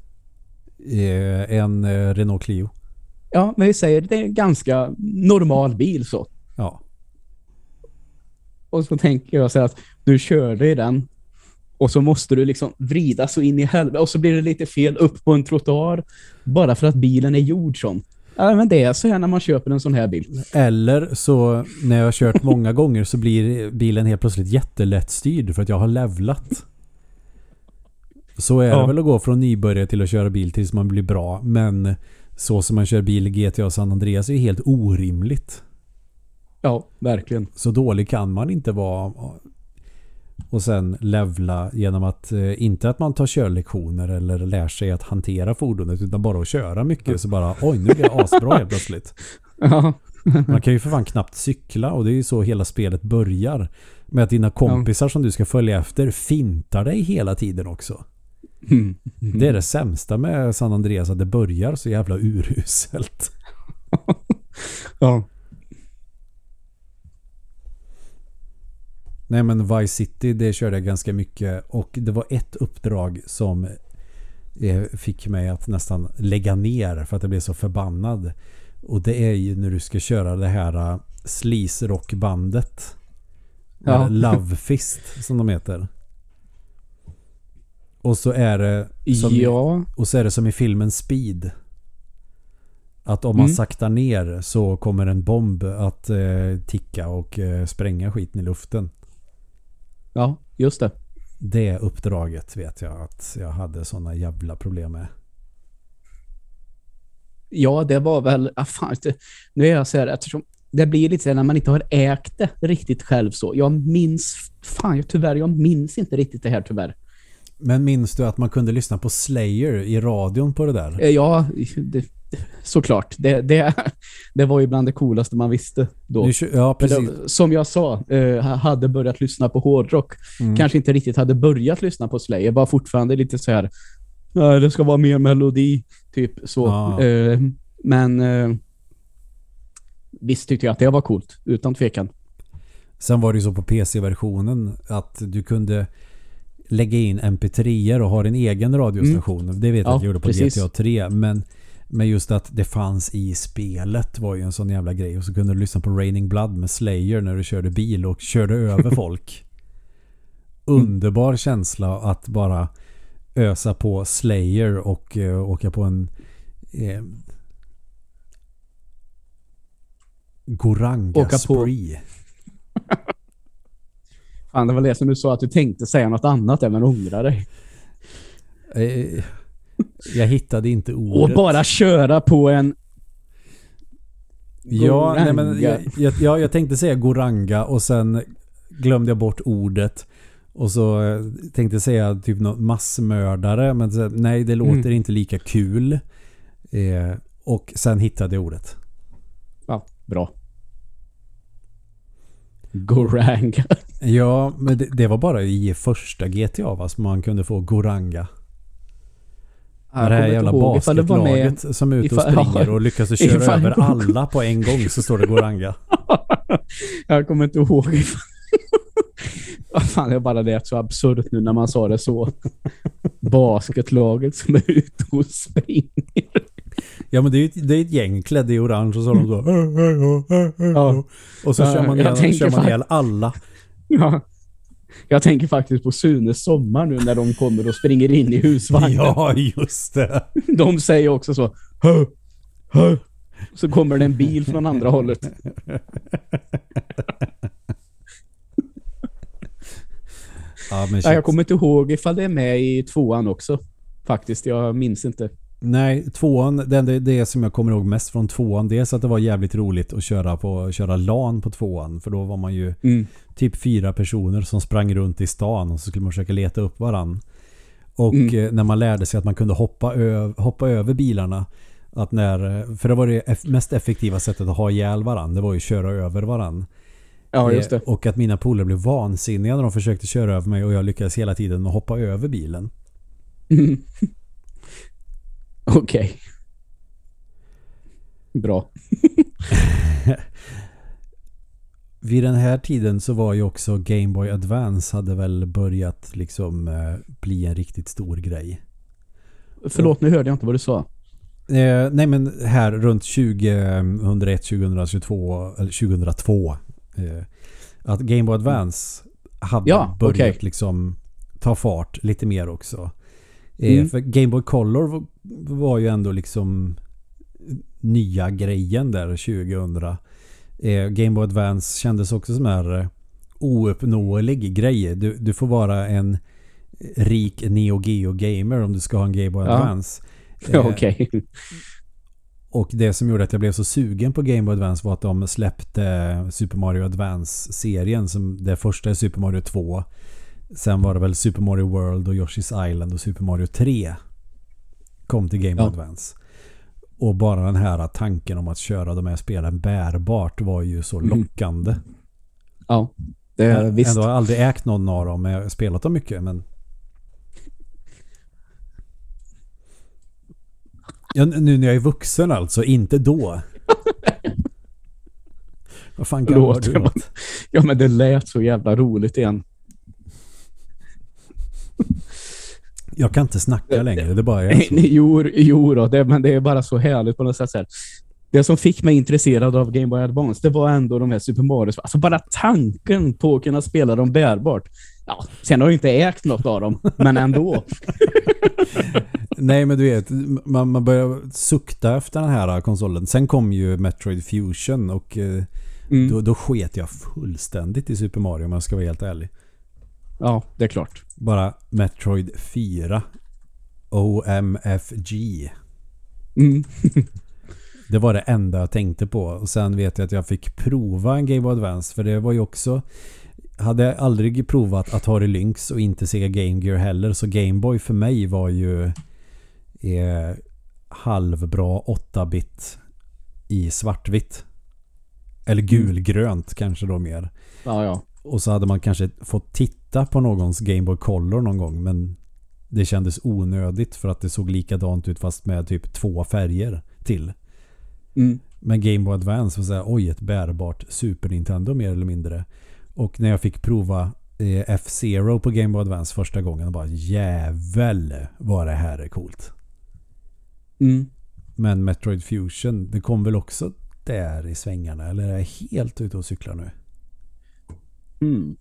Eh, En eh, Renault Clio. Ja, men vi säger det är en ganska normal bil så. Ja. Och så tänker jag så här att du körde i den och så måste du liksom vrida så in i helvete och så blir det lite fel upp på en trottoar bara för att bilen är gjord som. Ja, men det är så här när man köper en sån här bil. Eller så när jag har kört många gånger så blir bilen helt plötsligt jättelättstyrd för att jag har levlat. Så är Ja. det väl att gå från nybörjare till att köra bil tills man blir bra. Men så som man kör bil i GTA San Andreas är ju helt orimligt. Ja, verkligen. Så dålig kan man inte vara. Och sen levla genom att, eh, inte att man tar körlektioner eller lär sig att hantera fordonet utan bara att köra mycket så bara oj nu blir jag asbra helt plötsligt. Ja. Man kan ju för fan knappt cykla och det är ju så hela spelet börjar. Med att dina kompisar som du ska följa efter fintar dig hela tiden också. Mm. Det är det sämsta med San Andreas att det börjar så jävla uruselt. Ja. Nej men Vice City det körde jag ganska mycket och det var ett uppdrag som eh, fick mig att nästan lägga ner för att jag blev så förbannad. Och det är ju när du ska köra det här uh, sleaze rockbandet. Ja. Love Fist som de heter. Och så är det som, ja. och så är det som i filmen Speed. Att om man Mm. saktar ner så kommer en bomb att eh, ticka och eh, spränga skiten i luften. Ja, just det. det uppdraget vet jag att jag hade sådana jävla problem med. Ja, det var väl... Ah, fan, det, nu är jag så här, eftersom det blir lite så när man inte har ägt det riktigt själv så. Jag minns... Fan, tyvärr, jag minns inte riktigt det här tyvärr. Men minns du att man kunde lyssna på Slayer i radion på det där? Eh, Ja, det, såklart. Det, det, det var ju bland det coolaste man visste då. Ja, precis. det, som jag sa, eh, hade börjat lyssna på hårdrock. Mm. Kanske inte riktigt hade börjat lyssna på Slayer. Var fortfarande lite så här. "Ja, det ska vara mer melodi. Typ så. Ja. Eh, men eh, visst tyckte jag att det var coolt. Utan tvekan. Sen var det ju så på PC-versionen att du kunde lägga in mp3 och ha din egen radiostation. Det vet jag Ja, att jag gjorde på precis. GTA 3. Men, men just att det fanns i spelet var ju en sån jävla grej. Och så kunde du lyssna på Raining Blood med Slayer när du körde bil och körde över folk. Underbar känsla att bara ösa på Slayer och eh, åka på en eh, Goranga Åka på- spree. Fan, det var det som du sa att du tänkte säga något annat även ångra dig. Eh, Jag hittade inte Och ordet. bara köra på en... ja, nej, men jag, jag, ja, jag tänkte säga Goranga och sen glömde jag bort ordet. Och så eh, tänkte jag säga typ något massmördare. Men så, nej, det låter Mm. inte lika kul. Eh, och sen hittade jag ordet. Ja, bra. Goranga. Ja, men det, det var bara i första GTA va, som man kunde få Goranga. Jag det här jävla basketlaget som är ute och springer och lyckas köra Ifall- över alla på en gång så står det Goranga. Jag kommer inte ihåg. ifall- fan, det bara det så absurt nu när man sa det så. Basketlaget som är ute och springer. Ja men det är ju ett, det är ett gäng klädda i orange och så har de så Ja. Och så Ja, kör man, ihjäl, kör man ihjäl alla. Ja. Jag tänker faktiskt på Sunes sommar nu när de kommer och springer in i husvagnen. Ja just det. De säger också så. Hö, hö. Så kommer det en bil från andra hållet. Ja, Ja, jag kommer inte ihåg ifall det är med i tvåan också. Faktiskt, jag minns inte. Nej, tvåan, det, det, det som jag kommer ihåg mest från tvåan det är så att det var jävligt roligt att köra, på, köra LAN på tvåan. För då var man ju Mm. Typ fyra personer som sprang runt i stan och så skulle man försöka leta upp varann. Och Mm. eh, när man lärde sig att man kunde hoppa, hoppa över bilarna. Att när, för det var det mest effektiva sättet att ha ihjäl varann. Det var ju att köra över varann. Ja, just Eh, det. Och att mina polare blev vansinniga när de försökte köra över mig och jag lyckades hela tiden att hoppa över bilen. Mm. Okej. Bra. Vid den här tiden så var ju också Game Boy Advance hade väl börjat liksom eh, bli en riktigt stor grej. Förlåt, nu hörde jag inte vad du sa. Eh, nej men här runt 2001, 2022 eller 2002 eh, att Game Boy Advance hade Ja, börjat okej. liksom ta fart lite mer också. Eh, Mm. För Game Boy Color var, var ju ändå liksom nya grejen där 2000. Eh, Game Boy Advance kändes också som en här ouppnåelig grej. Du, du får vara en rik Neo Geo gamer om du ska ha en Game Boy Ja. Advance. Eh, okej. och det som gjorde att jag blev så sugen på Game Boy Advance var att de släppte Super Mario Advance-serien. som Det första är Super Mario 2. Sen var det väl Super Mario World och Yoshi's Island och Super Mario 3 kom till Game Boy Ja. Advance. Och bara den här tanken om att köra de här spelen bärbart var ju så Mm. lockande. Ja, det Jag är har visst. ändå aldrig ägt någon av dem, men jag har spelat dem mycket. Men... Ja, nu när jag är vuxen alltså, inte då. Vad fan garvar Förlåt, du jag åt? Ja, men det lät så jävla roligt igen. Jag kan inte snacka längre, det bara är så. jo, jo då, det, men det är bara så härligt på något sätt. Här. Det som fick mig intresserad av Game Boy Advance, det var ändå de här Super Mario. Alltså bara tanken på att kunna spela dem bärbart. Ja, sen har jag inte ägt något av dem, men ändå. Nej men du vet, man, man börjar sukta efter den här konsolen. Sen kom ju Metroid Fusion och eh, Mm. då, då sket jag fullständigt i Super Mario om jag ska vara helt ärlig. Ja, det är klart. Bara Metroid 4. OMFG. Mm. Det var det enda jag tänkte på. Och sen vet jag att jag fick prova en Game Boy Advance. För det var ju också... Hade aldrig provat Atari Lynx och inte Sega Game Gear heller. Så Game Boy för mig var ju eh, halvbra 8-bit i svartvitt. Eller gulgrönt kanske då mer. Ja, ja. Och så hade man kanske fått titta på någons Game Boy Color någon gång. Men det kändes onödigt för att det såg likadant ut fast med typ två färger till. Mm. Men Game Boy Advance var såhär, oj ett bärbart Super Nintendo mer eller mindre. Och när jag fick prova eh, F-Zero på Game Boy Advance första gången bara jävel vad det här är coolt. Mm. Men Metroid Fusion, det kom väl också där i svängarna eller är jag helt ute och cyklar nu? Mm.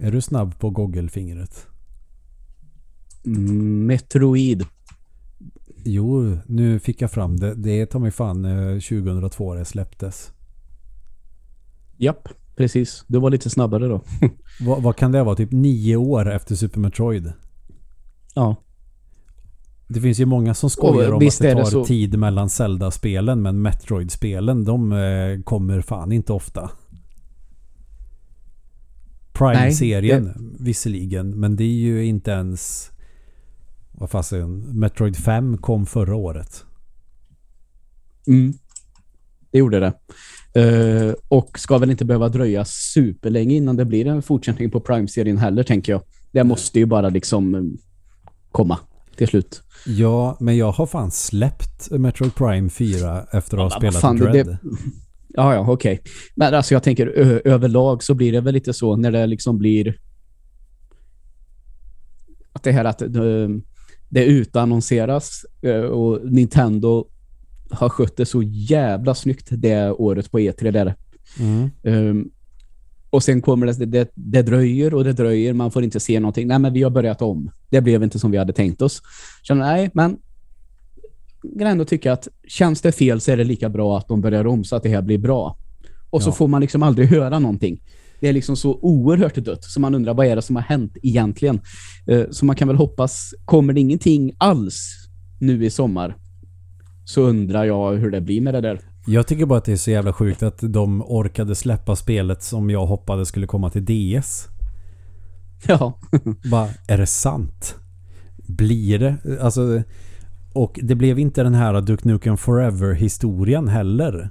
Är du snabb på goggelfingret? Metroid. Jo, nu fick jag fram det. Det tar mig fan eh, 2002 det släpptes. Japp, precis. Du var lite snabbare då. Vad, vad kan det vara? Typ nio år efter Super Metroid? Ja. Det finns ju många som skojar om visst att det är det tar så- tid mellan Zelda-spelen men Metroid-spelen de eh, kommer fan inte ofta. Prime-serien visserligen men det är ju inte ens vad fasen Metroid 5 kom förra året. Mm. Det gjorde det. Eh, och ska väl inte behöva dröja superlänge innan det blir en fortsättning på Prime-serien heller, tänker jag. Det måste ju bara liksom eh, komma till slut. Ja, men jag har fan släppt Metroid Prime 4 efter att ha Ja, spelat fan, Dread. det- Ja, ja, okej. Men alltså jag tänker överlag så blir det väl lite så när det liksom blir att det här att eh, det utannonseras eh, och Nintendo har skött det så jävla snyggt det året på E3 där. Mm. Um, och sen kommer det, det, det dröjer och det dröjer, man får inte se någonting. Nej, men vi har börjat om. Det blev inte som vi hade tänkt oss. Känner, nej, men kan ändå tycka att känns det fel så är det lika bra att de börjar om så att det här blir bra. Och så Ja. får man liksom aldrig höra någonting. Det är liksom så oerhört dött så man undrar vad är det som har hänt egentligen. Eh, så man kan väl hoppas, kommer det ingenting alls nu i sommar så undrar jag hur det blir med det där. Jag tycker bara att det är så jävla sjukt att de orkade släppa spelet som jag hoppades skulle komma till DS. Ja, Bara, är det sant? Blir det? Alltså, och det blev inte den här Duke Nukem Forever-historien heller.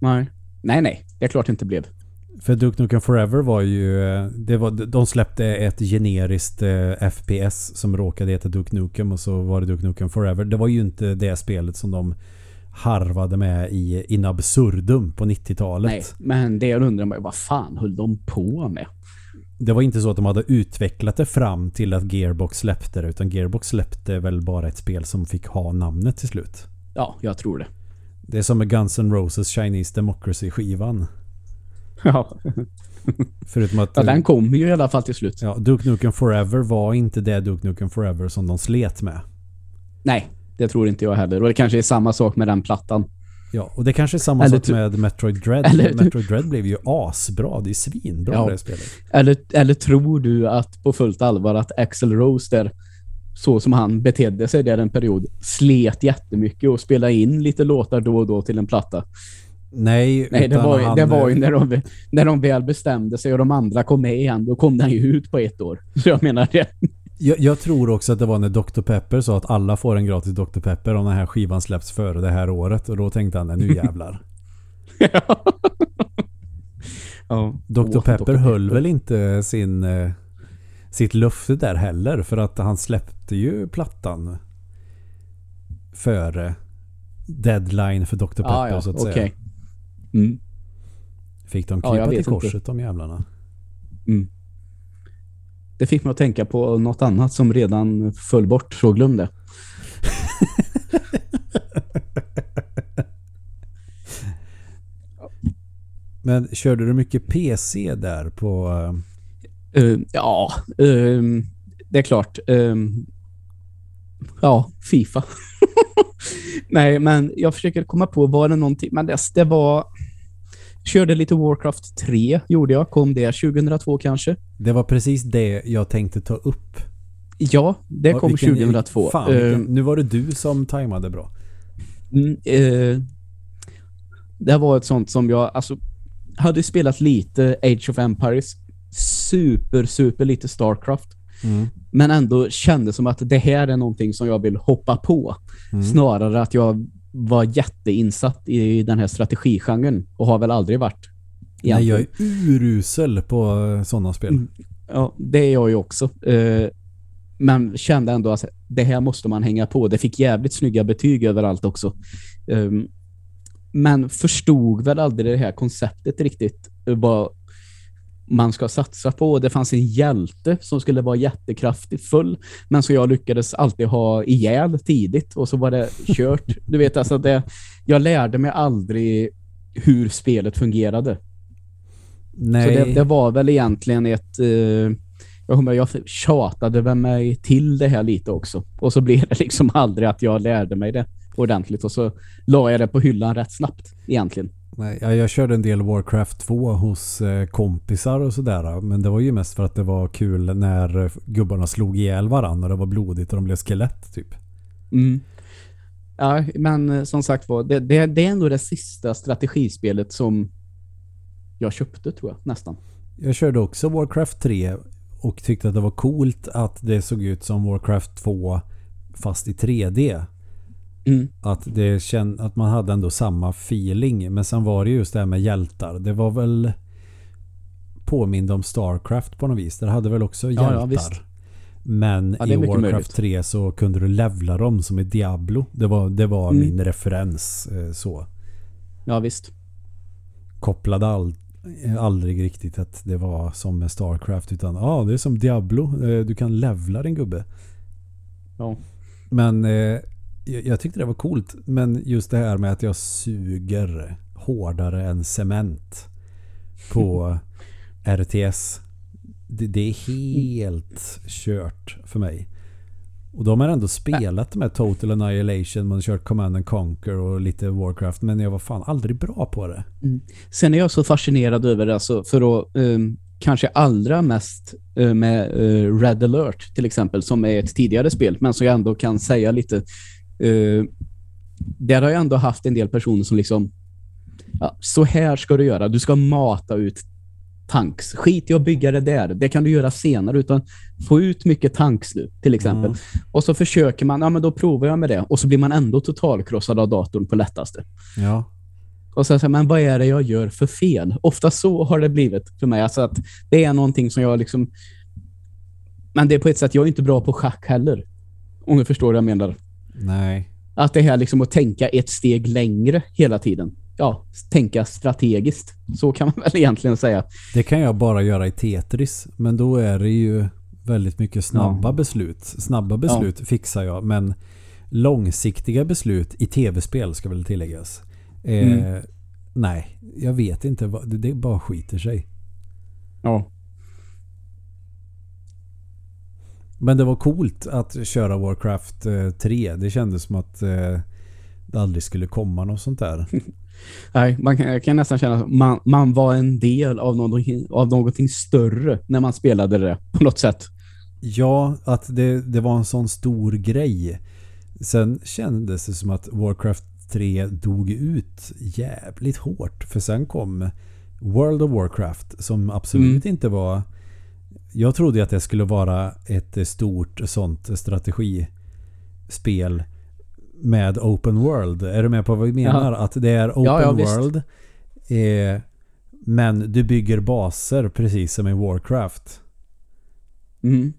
nej. Nej, nej. Det är klart det inte blev. För Duke Nukem Forever var ju... eh, Det var, de släppte ett generiskt eh, FPS som råkade heta Duke Nukem och så var det Duke Nukem Forever. Det var ju inte det spelet som de harvade med i in absurdum på 90-talet. Nej, men det jag undrar ju, vad fan höll de på med? Det var inte så att de hade utvecklat det fram till att Gearbox släppte det utan Gearbox släppte väl bara ett spel som fick ha namnet till slut. Ja, jag tror det. Det är som med Guns N' Roses Chinese Democracy-skivan. Ja, Förutom att ja den kom ju i alla fall till slut. ja, Duke Nukem Forever var inte det Duke Nukem Forever som de slet med. Nej, det tror inte jag heller. Och det kanske är samma sak med den plattan. Ja, och det kanske är samma Eller sak med Metroid Dread. Eller- Metroid Dread blev ju asbra. Det är svinbra Ja. det spelet. Eller, eller tror du att på fullt allvar att Axel Rose där, så som han betedde sig där en period, slet jättemycket och spelade in lite låtar då och då till en platta? Nej, Nej, det var, han, det var ju när de, när de väl bestämde sig och de andra kom med igen, då kom den ju ut på ett år. Så jag menar det. Jag, jag tror också att det var när Dr. Pepper sa att alla får en gratis Dr. Pepper om den här skivan släpps före det här året. Och då tänkte han, "Nej, nu jävlar. ja. Dr. Åh, Pepper höll väl inte sin, eh, sitt löfte där heller. För att han släppte ju plattan före deadline för Dr. Pepper Ja, ja, så att okej. säga. Mm. Fick de Ja, krypa till vet inte. korset de jävlarna. Mm. Det fick mig att tänka på något annat som redan föll bort, så glöm det. Men körde du mycket PC där på... Eh, ja, ehm, det är klart. ehm, ja, Fifa. Nej, men jag försöker komma på, var det någonting, men det, det var Körde lite Warcraft 3 gjorde jag. Kom det 2002 kanske? Det var precis det jag tänkte ta upp. Ja, det kom vilken- 2002. Fan, vilken, Eh, nu var det du som tajmade bra. Mm, eh, det här var ett sånt som jag alltså hade spelat lite Age of Empires. Super, super lite Starcraft. Mm. Men ändå kände som att det här är någonting som jag vill hoppa på. Mm. Snarare att jag var jätteinsatt i den här strategigenren och har väl aldrig varit. Nej, jag egentligen. är urusel på sådana spel. Mm. Ja, det är jag ju också. Eh, men kände ändå att det här måste man hänga på. Det fick jävligt snygga betyg överallt också. Um, men förstod väl aldrig det här konceptet riktigt. eh, Vad man ska satsa på. Det fanns en hjälte som skulle vara jättekraftigt full, men som jag lyckades alltid ha ihjäl tidigt och så var det kört. Du vet, alltså det, jag lärde mig aldrig hur spelet fungerade. Nej, Så det, det var väl egentligen ett... Eh, jag, kommer- jag tjatade väl mig till det här lite också. Och så blev det liksom aldrig att jag lärde mig det ordentligt. Och så la jag det på hyllan rätt snabbt egentligen. Nej, jag, jag körde en del Warcraft 2 hos eh, kompisar och sådär. Men det var ju mest för att det var kul när eh, gubbarna slog ihjäl varandra och det var blodigt och de blev skelett typ. Mm. Ja, men eh, som sagt var, det, det, det är ändå det sista strategispelet som jag köpte tror jag, nästan. Jag körde också Warcraft 3 och tyckte att det var coolt att det såg ut som Warcraft 2 fast i 3D. Mm. Att, det känd, att man hade ändå samma feeling. Men sen var det just det här med hjältar. Det var väl påmind om Starcraft på något vis. Där hade väl också Ja, ja, hjältar. visst. Men Ja, i Warcraft möjligt. 3 så kunde du levla dem som i Diablo. Det var, det var Mm. min referens eh, så. Ja, visst. Kopplade all, eh, aldrig riktigt att det var som med Starcraft. Utan ja, ah, det är som Diablo. Eh, Du kan levla din gubbe. Ja. Men jag, jag tyckte det var coolt. Men just det här med att jag suger hårdare än cement på RTS. Det, det är helt kört för mig. Och de har ändå spelat med Total Annihilation, man har kört Command and Conquer och lite Warcraft. Men jag var fan aldrig bra på det. Sen är jag så fascinerad över det, alltså, för att um, kanske allra mest eh, med eh, Red Alert till exempel, som är ett tidigare spel, men som jag ändå kan säga lite. Eh, där har jag ändå haft en del personer som liksom, ja, så här ska du göra, du ska mata ut tanks. Skit i att bygga det där, det kan du göra senare, utan få ut mycket tanks nu, till exempel. Mm. Och så försöker man, ja men då provar jag med det, och så blir man ändå totalkrossad av datorn på lättaste. Ja. Och så säger men vad är det jag gör för fel? Ofta så har det blivit för mig. Alltså att det är någonting som jag liksom... Men det är på ett sätt, jag är inte bra på schack heller. Om du förstår vad jag menar. Nej. Att det här liksom att tänka ett steg längre hela tiden. Ja, tänka strategiskt. Så kan man väl egentligen säga. Det kan jag bara göra i Tetris. Men då är det ju väldigt mycket snabba Ja. beslut. Snabba beslut fixar jag. Men långsiktiga beslut i tv-spel ska väl tilläggas. Eh, Mm. Nej, jag vet inte. det bara skiter sig. Ja. Men det var coolt att köra Warcraft eh, 3. Det kändes som att eh, det aldrig skulle komma något sånt där. Nej, man kan, jag kan nästan känna att man, man var en del av någonting, av någonting större när man spelade det på något sätt. Ja, att det, det var en sån stor grej. Sen kändes det som att Warcraft 3 dog ut jävligt hårt. För sen kom World of Warcraft som absolut Mm. inte var... Jag trodde att det skulle vara ett stort sånt strategispel med open world. Är du med på vad vi menar? Att det är open Ja, ja, world. Eh, men du bygger baser precis som i Warcraft. Mm.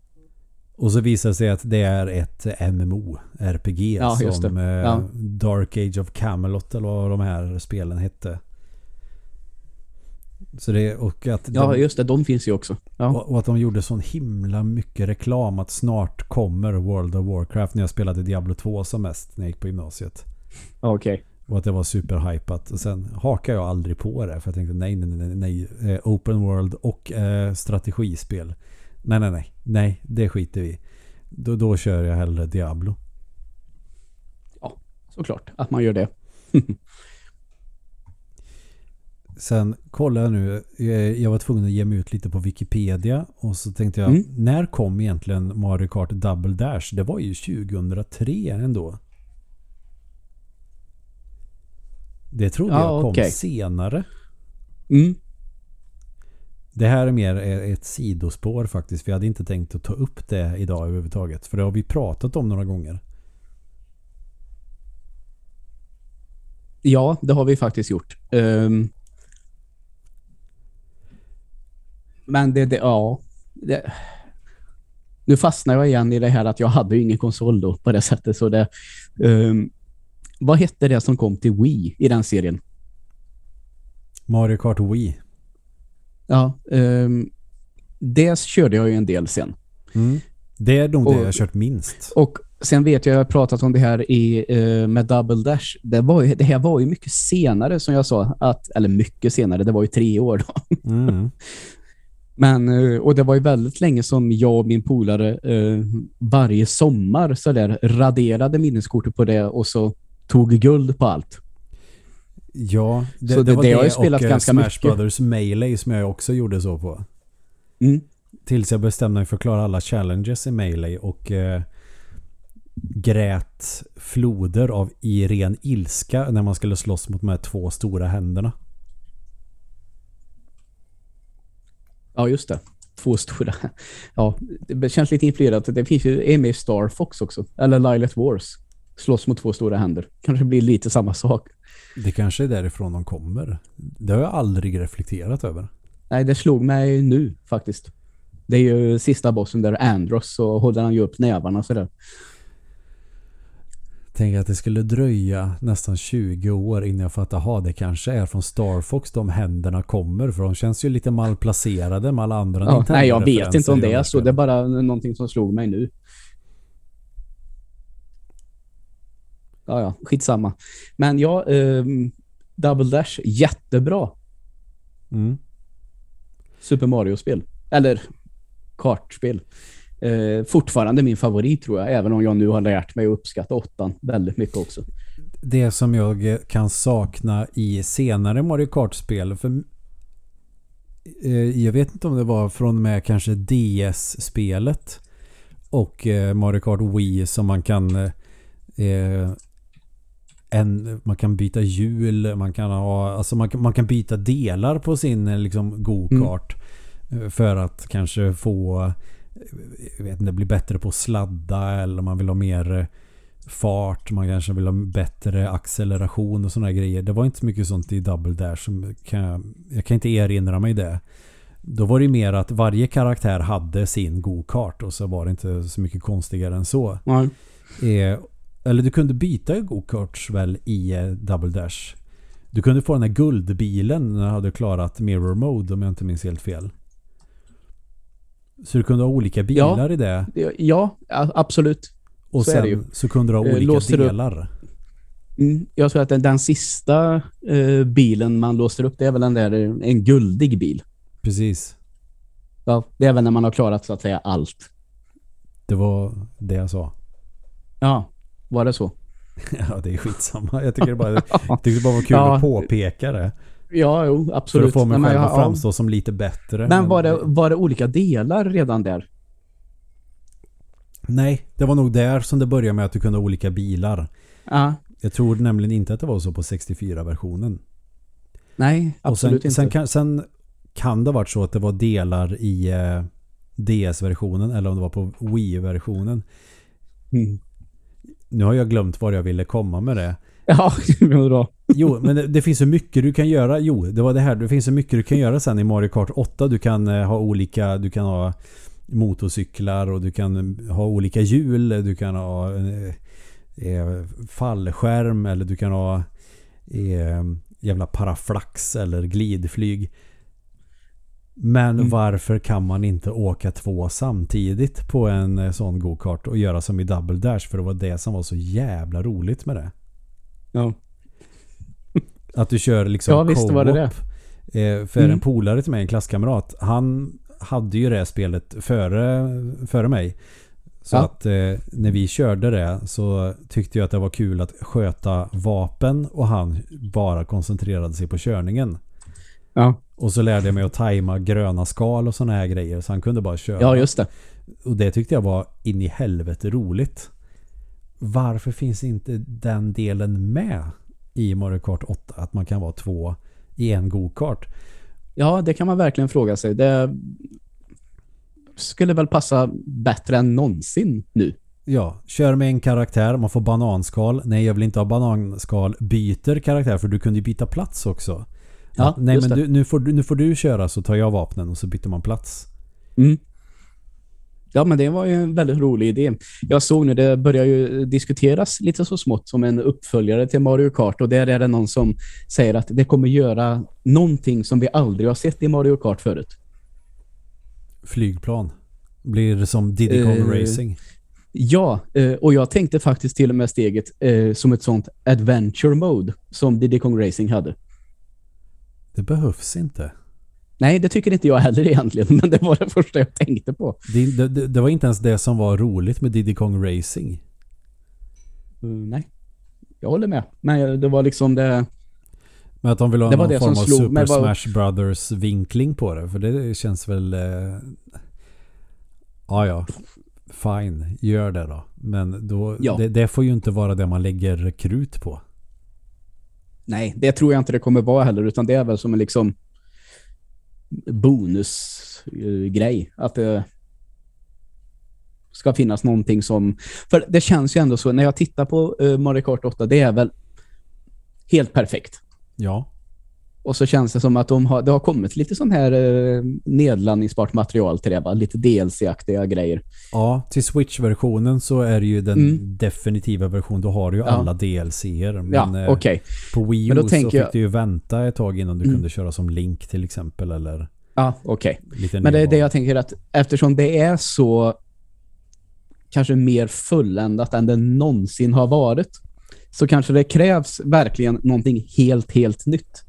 Och så visar det sig att det är ett MMO, RPG Ja, som eh, Ja. Dark Age of Camelot eller vad de här spelen hette. Så det, och, att Ja, de, just det. De finns ju också. Ja. och, och att de gjorde sån himla mycket reklam att snart kommer World of Warcraft när jag spelade Diablo 2 som mest när jag gick på gymnasiet. Okej. Och att det var superhypat. Och sen hakade jag aldrig på det för jag tänkte nej, nej, nej, nej. Eh, open world och eh, strategispel. Nej, nej, nej. Nej, det skiter vi då, då kör jag hellre Diablo. Såklart att man gör det. Sen kollade jag nu. eh, Jag var tvungen att ge mig ut lite på Wikipedia. Och så tänkte jag, Mm. när kom egentligen Mario Kart Double Dash? Det var ju 2003 ändå. Det trodde Ja, jag kom okej. senare. Mm. Det här är mer ett sidospår faktiskt. Jag hade inte tänkt att ta upp det idag överhuvudtaget. För det har vi pratat om några gånger. Ja, det har vi faktiskt gjort. Ehm. Men det, det ja. Det, nu fastnar jag igen i det här att jag hade ju ingen konsol då på det sättet. Så det, ehm, vad hette det som kom till Wii i den serien? Mario Kart Wii. Ja, ehm, det körde jag ju en del sen. Mm. Det är nog det Och- jag har kört minst. Och sen vet jag, jag har pratat om det här i, eh, med Double Dash. Det, var ju, det här var ju mycket senare som jag sa. Att, eller mycket senare, det var ju tre år då. Mm. Men, eh, och det var ju väldigt länge som jag och min polare eh, varje sommar så där raderade minneskortet på det och så tog guld på allt. Ja, det, Så det- var det det, har ju spelat och eh, ganska Smash mycket. Brothers Melee som jag också gjorde så på. Mm. Tills jag bestämde mig för att klara alla challenges i Melee och eh, grät floder av i ren ilska när man skulle slåss mot de här två stora händerna. Ja, just det. Två stora. Ja, det känns lite influerat. Det finns ju är med i Star Fox också. Eller Lilet Wars. Slåss mot två stora händer. Kanske blir lite samma sak. Det kanske är därifrån de kommer. Det har jag aldrig reflekterat över. Nej, det slog mig nu faktiskt. Det är ju sista bossen där, Andros, så håller han ju upp nävarna sådär. Tänk att det skulle dröja nästan 20 år innan jag fattar ha det kanske är från Star Fox de händerna kommer. För de känns ju lite malplacerade med alla andra Ja, nej, jag vet inte om det är så. Det är bara någonting som slog mig nu. Ja, ja, skitsamma. Men ja, ehm, Double Dash, jättebra Mm. Super Mario-spel. Eller kartspel. Eh, fortfarande min favorit tror jag, även om jag nu har lärt mig att uppskatta åttan väldigt mycket också. det som jag kan sakna i senare Mario Kart-spel. För eh, jag vet inte om det var från med kanske DS-spelet och eh, Mario Kart Wii som man kan eh, en, man kan byta hjul, man kan ha alltså man, kan- man kan byta delar på sin eh, liksom go-kart eh, för att kanske få eh, jag vet inte, bli bättre på att sladda eller man vill ha mer eh, fart, man kanske vill ha bättre acceleration och sådana grejer. Det var inte så mycket sånt i Double Dash som kan jag, jag kan inte erinra mig det. Då var det mer att varje karaktär hade sin go-kart och så var det inte så mycket konstigare än så. Eh, eller du kunde byta go-karts väl i eh, Double Dash. Du kunde få den här guldbilen när du hade klarat Mirror Mode om jag inte minns helt fel. Så du kunde ha olika bilar i det. ja absolut. Och så sen så kunde du ha Eh, olika låser du upp- delar. Mm, jag tror att den, den sista eh, bilen man låser upp, det är väl den där, eh, en guldig bil. Precis. Ja, det är väl när man har klarat så att säga allt. Det var det jag sa. Ja, var det så? Ja, det är skitsamma. Jag tycker det bara, jag tyckte det bara var kul Ja. att påpeka det. Ja, jo, För absolut. att få mig själv att framstå som lite bättre. Men var det, var det olika delar redan där? Nej, det var nog där som det började med att du kunde ha olika bilar. Ja. Jag tror nämligen inte att det var så på 64-versionen. Nej, absolut sen, sen, inte. kan, sen kan det ha varit så att det var delar i eh, DS-versionen eller om det var på Wii-versionen. Mm. Nu har jag glömt var jag ville komma med det. Ja, bra. Jo, men det, det finns så mycket du kan göra. Jo, det var det här. Det finns så mycket du kan göra sen i Mario Kart 8. Du kan eh, ha olika, du kan ha motorcyklar och du kan ha olika hjul. Du kan ha eh, eh, fallskärm eller du kan ha eh, jävla paraflax eller glidflyg. Men Mm. varför kan man inte åka två samtidigt på en eh, sån go-kart och göra som i Double Dash? För det var det som var så jävla roligt med det. Ja. Att du kör liksom Ja, visst var det co-op. Eh, för Mm. en polare till mig, en klasskamrat, han hade ju det spelet före, före mig. Så Ja. att eh, när vi körde det så tyckte jag att det var kul att sköta vapen och han bara koncentrerade sig på körningen. Ja, Och så lärde jag mig att tajma gröna skal och såna här grejer. Så han kunde bara köra. ja just det. Och det tyckte jag var in i helvete roligt. Varför finns inte den delen med i Mario Kart 8? Att man kan vara två i en go-kart. Ja, det kan man verkligen fråga sig. Det skulle väl passa bättre än någonsin nu. Ja, kör med en karaktär, man får bananskal. Nej, jag vill inte ha bananskal. Byter karaktär, för du kunde ju byta plats också. Ja, Att, nej, men du, nu, får, du- nu får du köra så tar jag vapnen och så byter man plats. Mm. Ja, men det var ju en väldigt rolig idé. Jag såg nu, det börjar ju diskuteras lite så smått som en uppföljare till Mario Kart och där är det någon som säger att det kommer göra någonting som vi aldrig har sett i Mario Kart förut. Flygplan. Blir som Diddy Kong Eh, Racing. Ja, eh, och jag tänkte faktiskt till och med steget eh, som ett sånt adventure mode som Diddy Kong Racing hade. Det behövs inte. Nej, det tycker inte jag heller egentligen, men det var det första jag tänkte på. Det, det, det- var inte ens det som var roligt med Diddy Kong Racing. Mm, nej, jag håller med. Men det var liksom det... Men att de vill ha Det var någon det form av slog Super var- Smash Brothers vinkling på det. För det känns väl... Eh, ja, ja. Fine, gör det då. Men då, Ja. det, det får ju inte vara det man lägger krut på. Nej, det tror jag inte det kommer vara heller, utan det är väl som en liksom bonusgrej. att det ska finnas någonting som... För det känns ju ändå så, när jag tittar på uh, Mario Kart 8, det är väl helt perfekt. Ja. Och så känns det som att de har, det har kommit lite sån här uh, nedladdningsbart material till det, va? lite DLC-aktiga grejer. Ja, till Switch-versionen så är det ju den Mm. definitiva versionen. Då har du ju Ja. alla DLC-er. Men ja, eh, okej. på Wii Men U då så fick jag- du ju vänta ett tag innan du Mm. kunde köra som Link till exempel. Eller Ja, okej. lite Men det är det jag tänker att eftersom det är så kanske mer fulländat än det någonsin har varit så kanske det krävs verkligen någonting helt, helt nytt.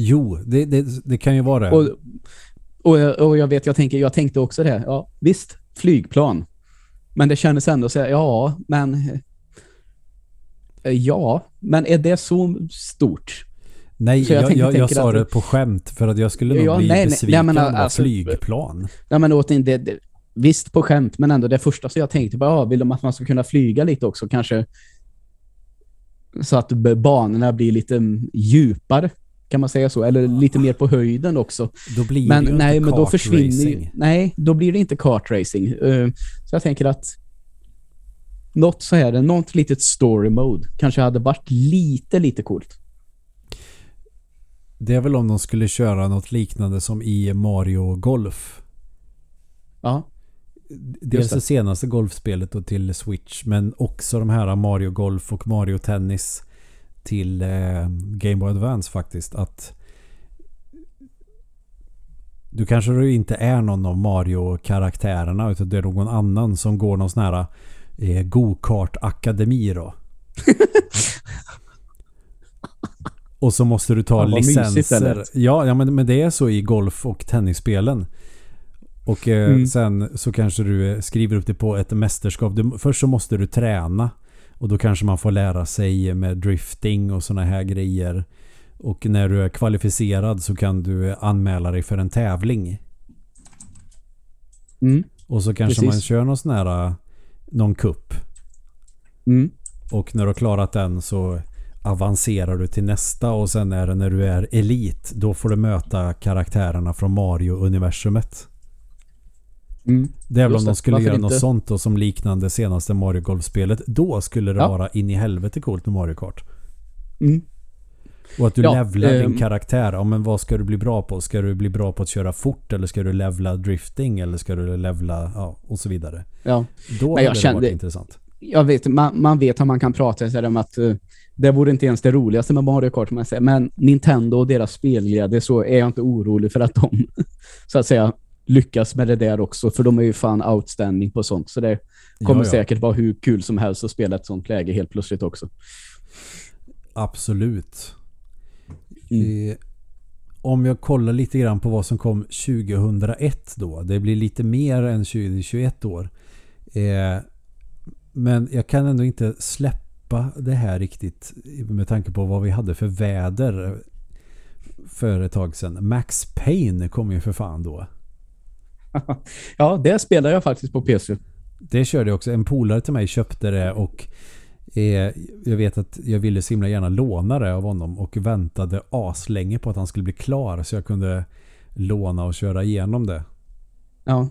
Jo, det, det, det kan ju vara det. Och, och, jag- och jag vet, jag, tänker, jag tänkte också det. Ja, visst, flygplan. Men det kändes ändå så här, ja, men eh, ja, men är det så stort? Nej, Så jag jag, tänker- jag, jag, sa att- det på skämt för att jag skulle nog Ja, bli nej, nej, besviken nej, av alltså- flygplan. Nej, men åt det, det, visst på skämt, men ändå det första som jag tänkte på, ja, vill de att man ska kunna flyga lite också, kanske så att banorna blir lite djupare, kan man säga så, eller lite mer på höjden också. Då blir Men det ju nej, inte men då försvinner nej, då blir det inte kartracing. Uh, så jag tänker att något så här, något litet story mode kanske hade varit lite, lite coolt. Det är väl om de skulle köra något liknande som i Mario Golf. Ja, Dels det. det senaste golfspelet då till Switch men också de här Mario Golf och Mario Tennis till eh, Game Boy Advance faktiskt. Att du kanske inte är någon av Mario-karaktärerna utan det är någon annan som går någon sån här eh, go-kart-akademi då. Och så måste du ta mysigt det licenser. Ja, ja men, men det är så i golf och tennisspelen. Och eh, Mm. sen så kanske du eh, skriver upp det på ett mästerskap. Du, först så måste du träna. Och då kanske man får lära sig med drifting och såna här grejer. Och när du är kvalificerad så kan du anmäla dig för en tävling. mm, Och så kanske Precis. man kör någon sån här någon kupp. mm, Och när du har klarat den så avancerar du till nästa och sen är det när du är elit då får du möta karaktärerna från Mario-universumet. Mm. Det är väl om det, de skulle göra något inte? sånt då som liknande senaste Mario Golf-spelet. Då skulle det Ja. vara in i helvete coolt med Mario Kart. Mm. Och att du Ja, levlar din ehm. karaktär. Ja, men vad ska du bli bra på? Ska du bli bra på att köra fort eller ska du levla drifting eller ska du levla ja, och så vidare. Ja. Då Men hade jag det kände- varit intressant. jag vet, man, man vet att man kan prata sig om att eh, det vore inte ens det roligaste med Mario Kart, man säger. men Nintendo och deras spelglädje så är jag inte orolig för att de så att säga lyckas med det där också, för de är ju fan outstanding på sånt, så det kommer Ja, ja. säkert vara hur kul som helst att spela ett sånt läge helt plötsligt också. Absolut. Mm. Eh, om jag kollar lite grann på vad som kom 2001 då. Det blir lite mer än 2021 år. Eh, men jag kan ändå inte släppa det här riktigt med tanke på vad vi hade för väder. för ett tag sedan. Max Payne kom ju för fan då. Ja, det spelar jag faktiskt på PC. Det körde jag också. En polare till mig köpte det och eh, jag vet att jag ville så himla gärna låna det av honom och väntade aslänge på att han skulle bli klar så jag kunde låna och köra igenom det. Ja.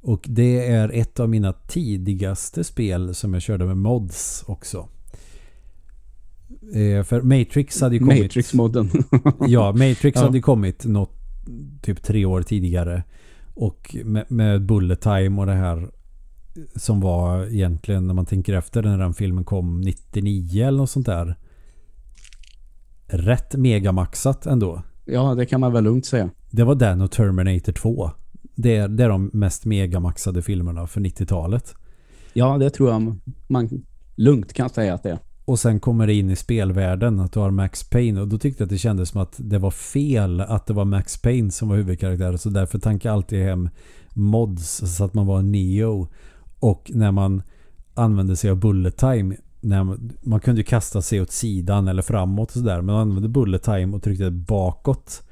Och det är ett av mina tidigaste spel som jag körde med mods också. Eh, för Matrix hade ju kommit... Matrix-modden. ja, Matrix Ja. hade ju kommit något, typ tre år tidigare. Och med, med Bullet Time och det här som var egentligen när man tänker efter när den filmen kom 99 eller något sånt där. Rätt megamaxat ändå. ja, det kan man väl lugnt säga. Det var den och Terminator 2. Det är, det är de mest megamaxade filmerna för 90-talet. Ja, det tror jag man lugnt kan säga att det är. Och sen kommer det in i spelvärlden att du har Max Payne och då tyckte jag att det kändes som att det var fel att det var Max Payne som var huvudkaraktär så därför tankade jag alltid hem mods så att man var Neo och när man använde sig av bullet time när man, man kunde ju kasta sig åt sidan eller framåt och sådär men man använde bullet time och tryckte bakåt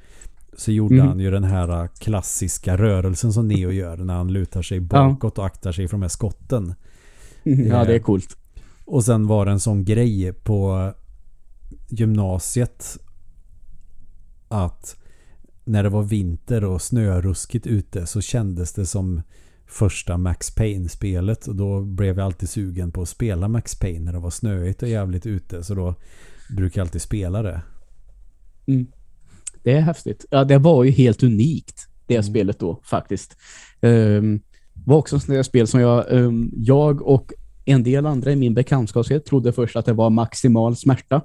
så gjorde Mm. han ju den här klassiska rörelsen som Neo gör när han lutar sig bakåt och aktar sig från de här skotten. Ja, det är coolt. Och sen var det en sån grej på gymnasiet att när det var vinter och snöruskigt ute så kändes det som första Max Payne-spelet och då blev jag alltid sugen på att spela Max Payne när det var snöigt och jävligt ute så då brukar jag alltid spela det. Mm. Det är häftigt. Ja, det var ju helt unikt, det Mm. spelet då faktiskt. Um, var också ett spel som jag, ehm, jag och en del andra i min bekantskapskrets trodde först att det var maximal smärta.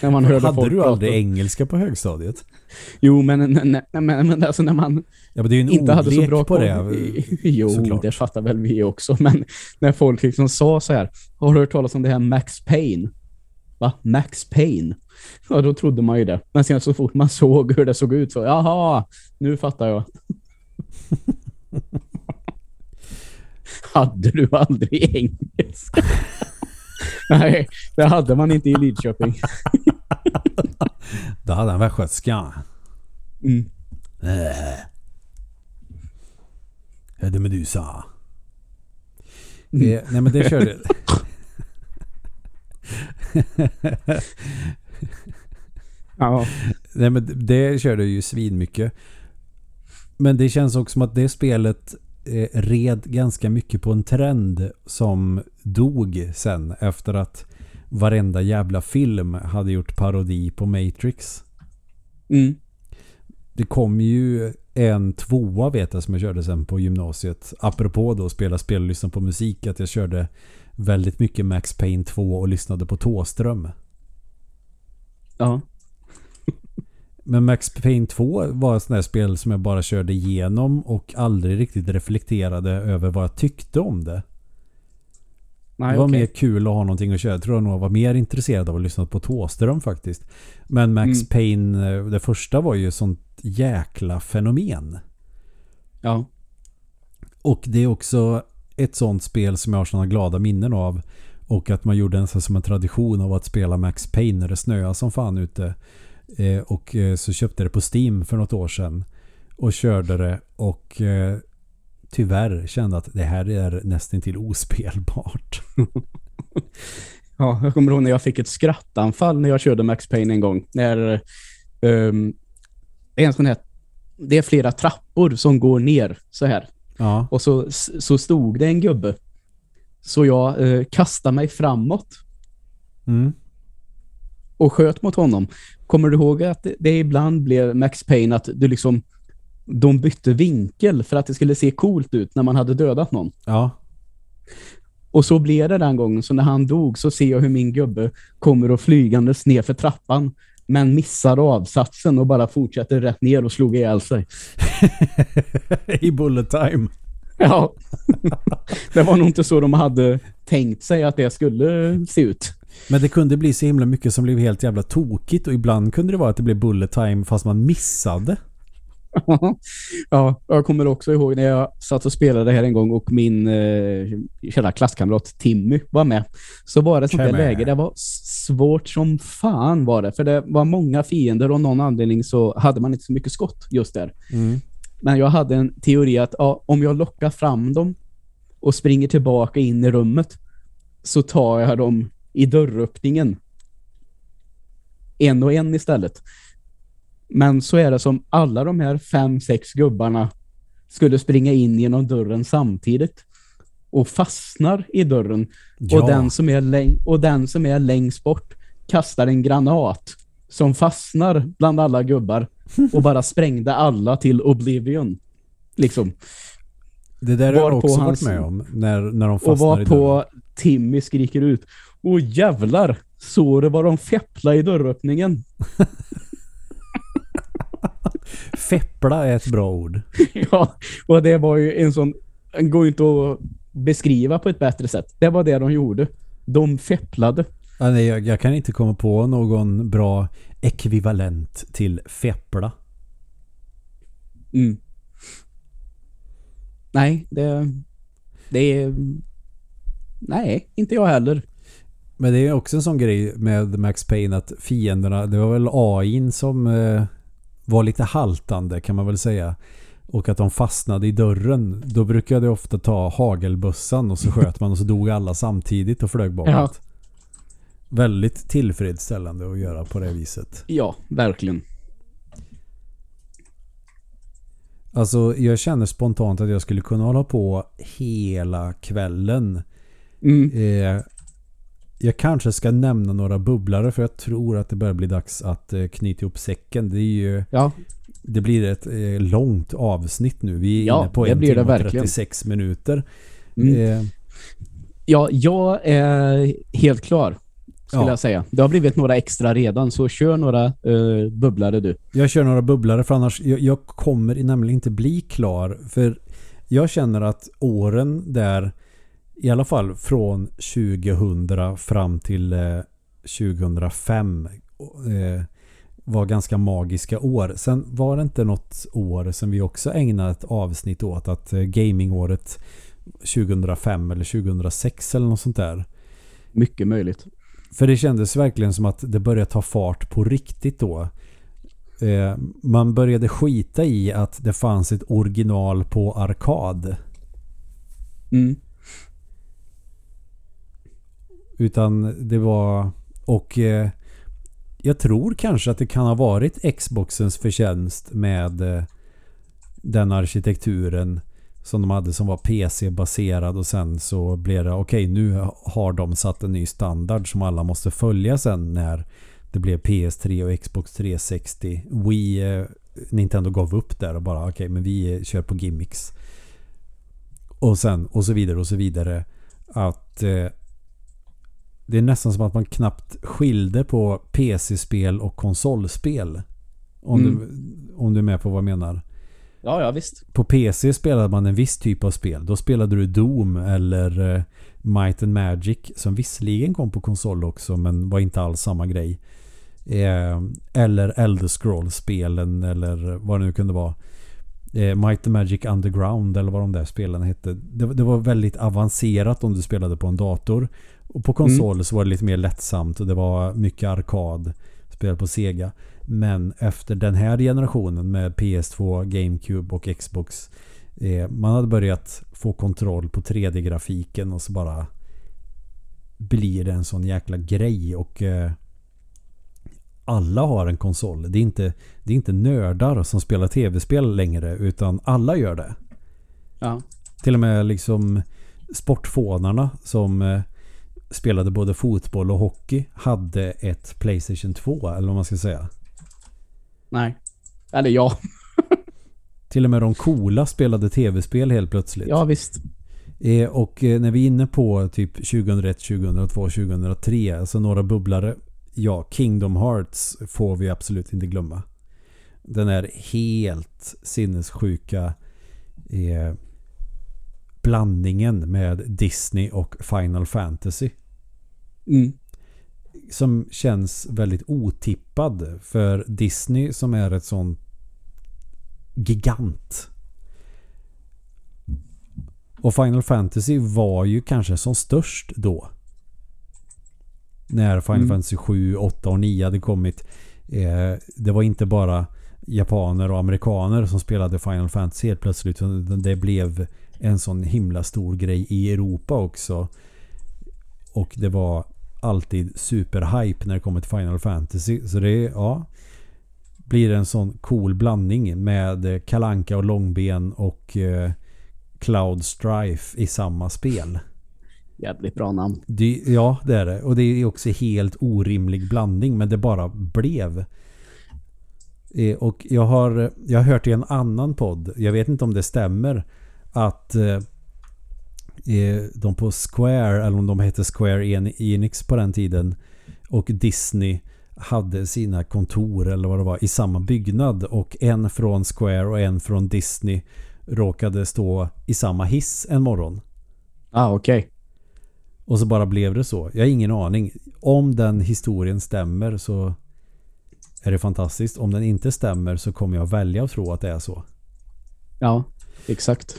När man hörde Hade folk du prata. aldrig engelska på högstadiet? Jo, men, men, men, men, alltså när man Ja men det är ju en inte hade så bra på det. Jo, såklart. det fattar väl vi också. Men när folk liksom sa så här, har du hört talas om det här Max Payne? Va? Max Payne? Ja, då trodde man ju det. Men sen så fort man såg hur det såg ut så, jaha, nu fattar jag. hade du aldrig engelska? Nej, det hade man inte i Lidköping. Då hade han västgötska. Mm. Äh. Hade Medusa. Mm. Eh, nej men det körde... Ja. nej men det körde ju svin mycket. Men det känns också som att det spelet eh, red ganska mycket på en trend som dog sen efter att varenda jävla film hade gjort parodi på Matrix. Mm. Det kom ju en tvåa vet jag som jag körde sen på gymnasiet. Apropå då spela spel och lyssna på musik. Att jag körde väldigt mycket Max Payne 2 och lyssnade på Tåström. Ja. Men Max Payne 2 var ett sånt där spel som jag bara körde igenom och aldrig riktigt reflekterade över vad jag tyckte om det. Nej, det var okej. mer kul att ha någonting att köra. Jag tror jag nog var mer intresserad av att lyssna på Tåström faktiskt. Men Max Mm. Payne, eh, det första var ju sånt jäkla fenomen. Ja. Och det är också ett sånt spel som jag har såna glada minnen av. Och att man gjorde en sån som en tradition av att spela Max Payne när det snöade som fan ute. Eh, och eh, så köpte jag det på Steam för något år sedan. Och körde det och eh, tyvärr kände att det här är nästan till ospelbart. Ja, jag kommer ihåg när jag fick ett skrattanfall när jag körde Max Payne en gång. När um, en sån här, det är flera trappor som går ner så här. Ja, Och så, så stod det en gubbe. Så jag eh, kastade mig framåt mm. och sköt mot honom. Kommer du ihåg att det, ibland blev Max Payne att du liksom de bytte vinkel för att det skulle se coolt ut när man hade dödat någon. ja. Och så blev det den gången. Så när han dog så ser jag hur min gubbe kommer och flygandes ner för trappan. Men missar avsatsen och bara fortsätter rätt ner och slog ihjäl sig. I bullet time. Ja. det var nog inte så de hade tänkt sig att det skulle se ut. Men det kunde bli så himla mycket som blev helt jävla tokigt och ibland kunde det vara att det blev bullet time fast man missade. ja, jag kommer också ihåg när jag satt och spelade här en gång och min eh, kära klasskamrat Timmy var med. Så var det sånt där läge. Det var svårt som fan var det. För det var många fiender och någon anledning så hade man inte så mycket skott just där. Mm. Men jag hade en teori att ja, om jag lockar fram dem och springer tillbaka in i rummet så tar jag dem i dörröppningen. En och en istället. Men så är det som alla de här fem, sex gubbarna skulle springa in genom dörren samtidigt och fastnar i dörren Ja. och, den som är och den som är längst bort kastar en granat som fastnar bland alla gubbar och bara sprängde alla till oblivion. Liksom. Det där har jag också varit med om. När, när de Och fastnar dörren. var på Timmy skriker ut Åh jävlar, så det var de feppla i dörröppningen. Feppla är ett bra ord. ja, och det var ju en sån den går ju inte att beskriva på ett bättre sätt. Det var det de gjorde. De fepplade. Ja, nej, jag, jag kan inte komma på någon bra ekvivalent till feppla. Mm. Nej, det, det är... Nej, inte jag heller. Men det är också en sån grej med Max Payne att fienderna, det var väl AIn som eh, var lite haltande kan man väl säga. Och att de fastnade i dörren. Då brukade jag ofta ta hagelbössan och så sköt man och så dog alla samtidigt och flög bakåt. Ja. Väldigt tillfredsställande att göra på det viset. Ja, verkligen. Alltså jag känner spontant att jag skulle kunna hålla på hela kvällen. Mm. Eh, jag kanske ska nämna några bubblare för jag tror att det börjar bli dags att eh, knyta ihop säcken. Det är ju Ja, Det blir ett eh, långt avsnitt nu. Vi är Ja, inne på en timme och verkligen. 36 minuter. Mm. Eh, ja jag är helt klar. Skulle Ja. jag säga. Det har blivit några extra redan, så kör några uh, bubblare du. jag kör några bubblare för annars jag, jag kommer nämligen inte bli klar. För jag känner att åren där i alla fall från 2000 fram till eh, 2005 eh, var ganska magiska år. Sen var det inte något år som vi också ägnade ett avsnitt åt att eh, gamingåret 2005 eller 2006 eller något sånt där. Mycket möjligt. För det kändes verkligen som att det började ta fart på riktigt då. Eh, man började skita i att det fanns ett original på arkad. Mm. Utan det var... Och eh, jag tror kanske att det kan ha varit Xboxens förtjänst med eh, den arkitekturen som de hade som var PC-baserad och sen så blev det okej nu har de satt en ny standard som alla måste följa sen när det blev PS3 och Xbox 360. Wii, eh, Nintendo gav upp där och bara okej men vi eh, kör på gimmicks. Och sen och så vidare och så vidare. Att eh, det är nästan som att man knappt skilde på PC-spel och konsolspel. Om, Mm. du, om du är med på vad jag menar. Ja, ja visst. På PC spelade man en viss typ av spel. Då spelade du Doom eller eh, Might and Magic som visserligen kom på konsol också men var inte alls samma grej. Eh, eller Elder Scrolls-spelen eller vad det nu kunde vara. Eh, Might and Magic Underground eller vad de där spelen hette. Det, det var väldigt avancerat om du spelade på en dator. Och på konsol så var det lite mer lättsamt och det var mycket arkad. Spel på Sega. Men efter den här generationen med PS2, GameCube och Xbox. Eh, man hade börjat få kontroll på 3D-grafiken och så bara blir det en sån jäkla grej och eh, alla har en konsol. Det är, inte, det är inte nördar som spelar tv-spel längre utan alla gör det. Ja. Till och med liksom sportfånarna som eh, spelade både fotboll och hockey hade ett Playstation 2 eller vad man ska säga. Nej. Eller ja. Till och med de coola spelade tv-spel helt plötsligt. Ja, visst. Eh, och eh, när vi är inne på typ 2001, 2002, 2003, alltså några bubblare. Ja, Kingdom Hearts får vi absolut inte glömma. Den är helt sinnessjuka eh, blandningen med Disney och Final Fantasy. Mm. Som känns väldigt otippad för Disney som är ett sånt gigant. Och Final Fantasy var ju kanske som störst då. När Final Mm. Fantasy 7, 8 och 9 hade kommit. Eh, det var inte bara japaner och amerikaner som spelade Final Fantasy helt plötsligt. Det blev en sån himla stor grej i Europa också. Och det var alltid superhype när det kommer till Final Fantasy. Så det är, ja. Blir en sån cool blandning med Kalanka och Långben och eh, Cloud Strife i samma spel. Jävligt bra namn. Det, ja, det är det. Och det är också helt orimlig blandning, men det bara blev. Eh, och jag har, jag har hört i en annan podd, jag vet inte om det stämmer, att eh, eh, de på Square, eller om de hette Square En- Enix på den tiden, och Disney hade sina kontor eller vad det var i samma byggnad och en från Square och en från Disney råkade stå i samma hiss en morgon. Ah, okej. Och så bara blev det så. Jag har ingen aning. Om den historien stämmer så är det fantastiskt. Om den inte stämmer så kommer jag välja att tro att det är så. Ja, exakt.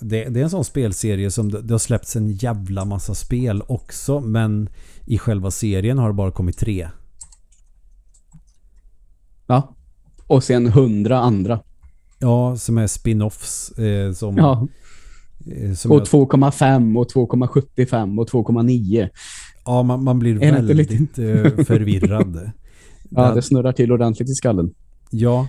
Det, det är en sån spelserie som det, det har släppts en jävla massa spel också men i själva serien har det bara kommit tre. Ja. Och sen hundra andra. Ja, som är spin-offs. Eh, som, Ja. eh, som Och jag, 2,5 och 2,75 och 2,9. ja, man, man blir Är väldigt eh, förvirrad. Ja, det snurrar till ordentligt i skallen. Ja.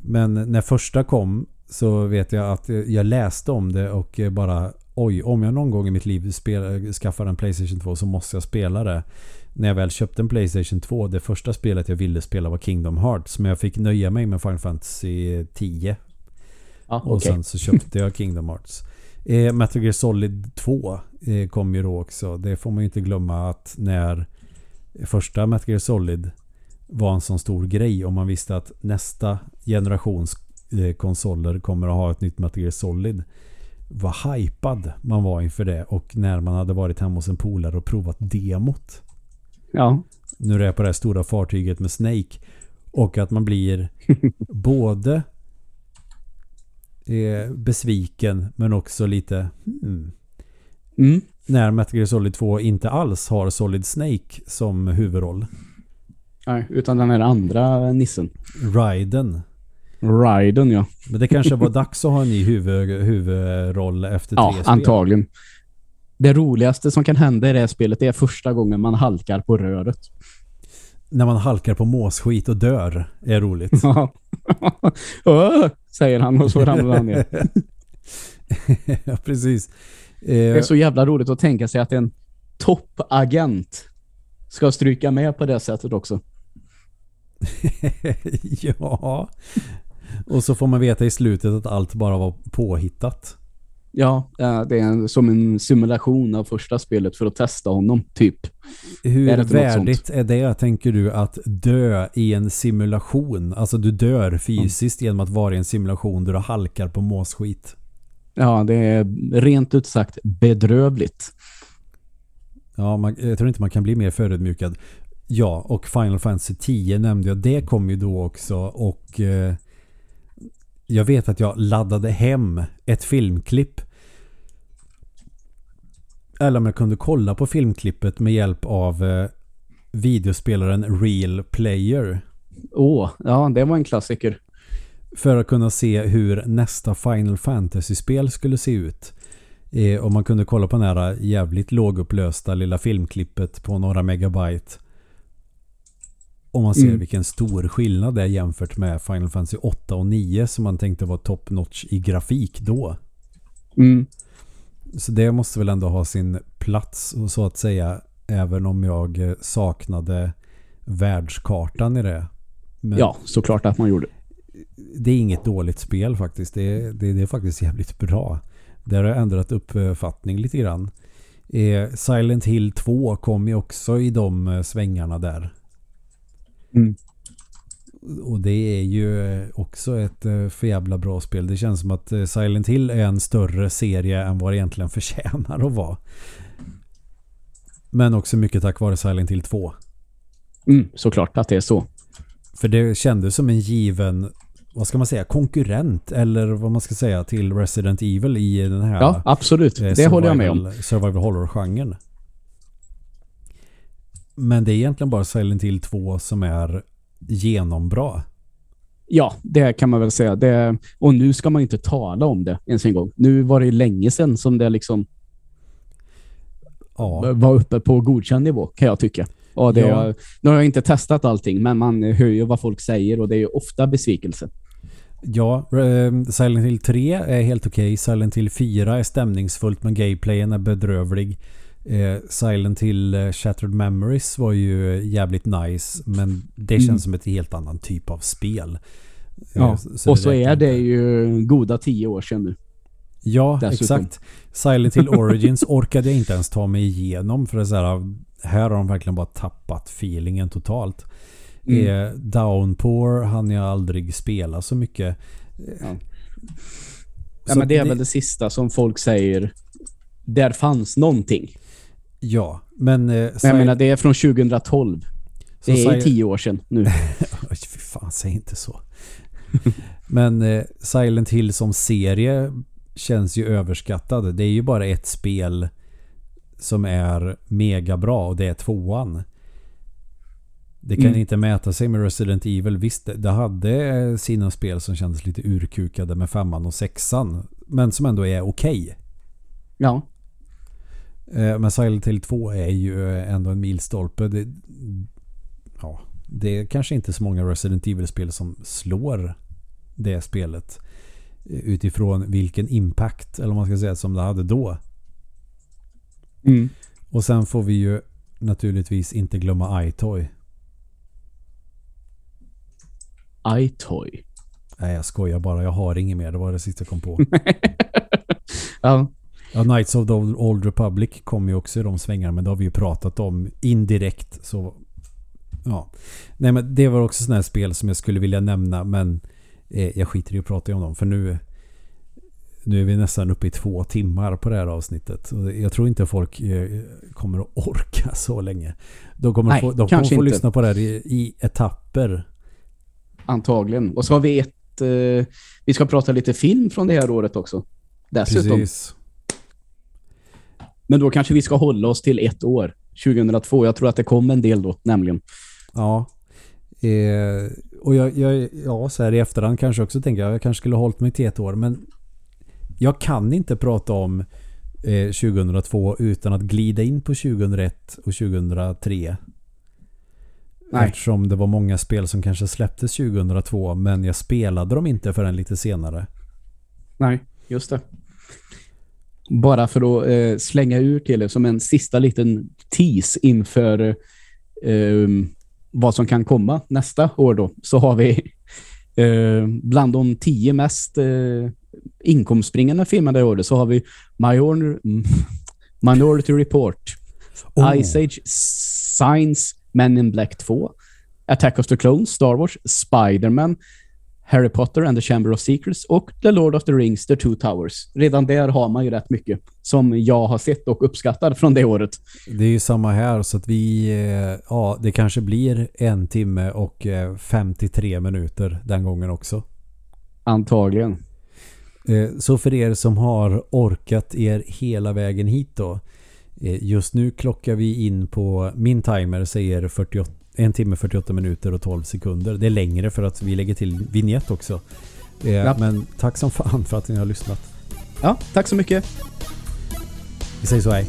Men när första kom så vet jag att jag läste om det och bara oj, om jag någon gång i mitt liv spel, skaffar en Playstation 2 så måste jag spela det. När jag väl köpte en Playstation 2, det första spelet jag ville spela var Kingdom Hearts. Men jag fick nöja mig med Final Fantasy 10. Ja, Och okej. sen så köpte jag Kingdom Hearts. Eh, Metal Gear Solid 2 eh, kom ju då också. Det får man ju inte glömma att när första Metal Gear Solid var en sån stor grej och man visste att nästa generations konsoler kommer att ha ett nytt Metal Gear Solid. Vad hypad man var inför det och när man hade varit hemma hos en polare och provat demot. Ja. Nu är det på det här stora fartyget med Snake. Och att man blir både eh, besviken men också lite hmm, Mm. när Metal Gear Solid 2 inte alls har Solid Snake som huvudroll. Nej, utan den här andra nissen. Raiden. Raiden, ja. Men det kanske var dags att ha en ny huvud, huvudroll efter Ja, tre spel. antagligen. Det roligaste som kan hända i det här spelet är första gången man halkar på röret. När man halkar på måsskit och dör är roligt. Ja. Säger han och så ramlar han ner. ja, precis. Det är Eh, så jävla roligt att tänka sig att en toppagent ska stryka med på det sättet också. ja. Och så får man veta i slutet att allt bara var påhittat. Ja, eh, det är som en simulation av första spelet för att testa honom, typ. Hur Är värdigt är det, tänker du, att dö i en simulation? Alltså du dör fysiskt genom att vara i en simulation där du halkar på måsskit. Ja, det är rent ut sagt bedrövligt. Ja, man, jag tror inte man kan bli mer förödmjukad. Ja, och Final Fantasy 10 nämnde jag. Det kom ju då också och eh, jag vet att jag laddade hem ett filmklipp. Eller om jag kunde kolla på filmklippet med hjälp av eh, videospelaren Real Player. Åh, ja, det var en klassiker. För att kunna se hur nästa Final Fantasy-spel skulle se ut. Eh, och man kunde kolla på den här jävligt lågupplösta lilla filmklippet på några megabyte. Och man ser Mm. vilken stor skillnad det är jämfört med Final Fantasy 8 och 9 som man tänkte var top notch i grafik då. Mm. Så det måste väl ändå ha sin plats så att säga. Även om jag saknade världskartan i det. Men Ja, såklart att man gjorde. det är inget dåligt spel faktiskt. Det är, det, det är faktiskt jävligt bra. Där har jag ändrat uppfattning lite grann. Eh, Silent Hill 2 kom ju också i de eh, svängarna där. Mm. Och det är ju också ett eh, för jävla bra spel. Det känns som att eh, Silent Hill är en större serie än vad det egentligen förtjänar att vara. Men också mycket tack vare Silent Hill 2. Mm, såklart att det är så. För det kändes som en given, vad ska man säga, konkurrent eller vad man ska säga till Resident Evil i den här Ja, absolut. eh, Det håller jag med om. survival- Survival horror-genren. Men det är egentligen bara Silent Hill 2 som är genombra. Ja, det kan man väl säga. Det, och nu ska man inte tala om det ens en gång. Nu var det länge sedan som det liksom Ja, var uppe på godkänd nivå, kan jag tycka. Och det, Ja. Nu har jag inte testat allting, men man hör ju vad folk säger och det är ju ofta besvikelse. ja eh, Silent Hill 3 är helt okej. Silent Hill 4 är stämningsfullt men gameplayen är bedrövlig. Eh, Silent Hill eh, Shattered Memories var ju jävligt nice men det känns Mm. som ett helt annan typ av spel. Ja, Eh, så och så är det inte. ju goda tio år sedan nu. Ja, Dessutom. exakt. Silent Hill Origins orkade jag inte ens ta mig igenom för det är så här, här har de verkligen bara tappat feelingen totalt. Mm. Eh, Downpour hann jag aldrig spela så mycket. Ja. Så Ja, men det är det- väl det sista som folk säger. Där fanns någonting. Ja, men... Eh, Men jag menar, det är från 2012. så Det är Sil- tio år sedan nu. Fy fan, säg inte så. men eh, Silent Hill som serie känns ju överskattad. Det är ju bara ett spel som är mega bra och det är tvåan. Det kan Mm. inte mäta sig med Resident Evil. Visst, det- hade eh, sina spel som kändes lite urkukade med femman och sexan. Men som ändå är okej. Ja. Eh, Men Silent Hill 2 är ju ändå en milstolpe. Det, ja, det är kanske inte så många Resident Evil-spel som slår det spelet. eh, Utifrån vilken impact, eller vad man ska säga, som det hade då. Mm. Och sen får vi ju naturligtvis inte glömma iToy. iToy. Nej, jag skojar bara. Jag har inget mer. Det var det sista jag kom på. Ja. Ja, Knights of the Old Republic kom ju också i de svängarna, men det har vi ju pratat om indirekt. Så ja. Nej, men det var också sådana här spel som jag skulle vilja nämna, men eh, jag skiter i att prata om dem, för nu nu är vi nästan uppe i två timmar på det här avsnittet. Och Jag tror inte folk eh, kommer att orka så länge. De kommer, Nej, få, de kommer få lyssna på det här i, i etapper. Antagligen. Och så har vi ett... Eh, vi ska prata lite film från det här året också. Dessutom. Precis. Men då kanske vi ska hålla oss till ett år. 2002. Jag tror att det kom en del då, nämligen. Ja. Eh, och jag, jag, ja, så här i efterhand kanske också tänker jag, jag kanske skulle ha hållit mig till ett år, men jag kan inte prata om eh, 2002 utan att glida in på 2001 och 2003. Nej. Eftersom det var många spel som kanske släpptes 2002, men jag spelade dem inte förrän lite senare. Nej, just det. Bara för att eh, slänga ur till er som en sista liten tease inför eh, vad som kan komma nästa år då, så har vi eh, bland de tio mest eh, inkomstbringande filmerna i året så har vi Minor Minority Report, Oh. Ice Age, Signs, Men in Black 2, Attack of the Clones, Star Wars, Spider-Man, Harry Potter and the Chamber of Secrets och The Lord of the Rings, The Two Towers. Redan där har man ju rätt mycket som jag har sett och uppskattar från det året. Det är ju samma här så att vi, eh, ja det kanske blir en timme och eh, 53 minuter den gången också. Antagligen. Eh, Så för er som har orkat er hela vägen hit då. eh, Just nu klockar vi in på min timer säger 48, en timme 48 minuter och 12 sekunder. Det är längre för att vi lägger till vignett också. Eh, Ja. Men tack som fan för att ni har lyssnat. Ja, tack så mycket. Vi säger så hej.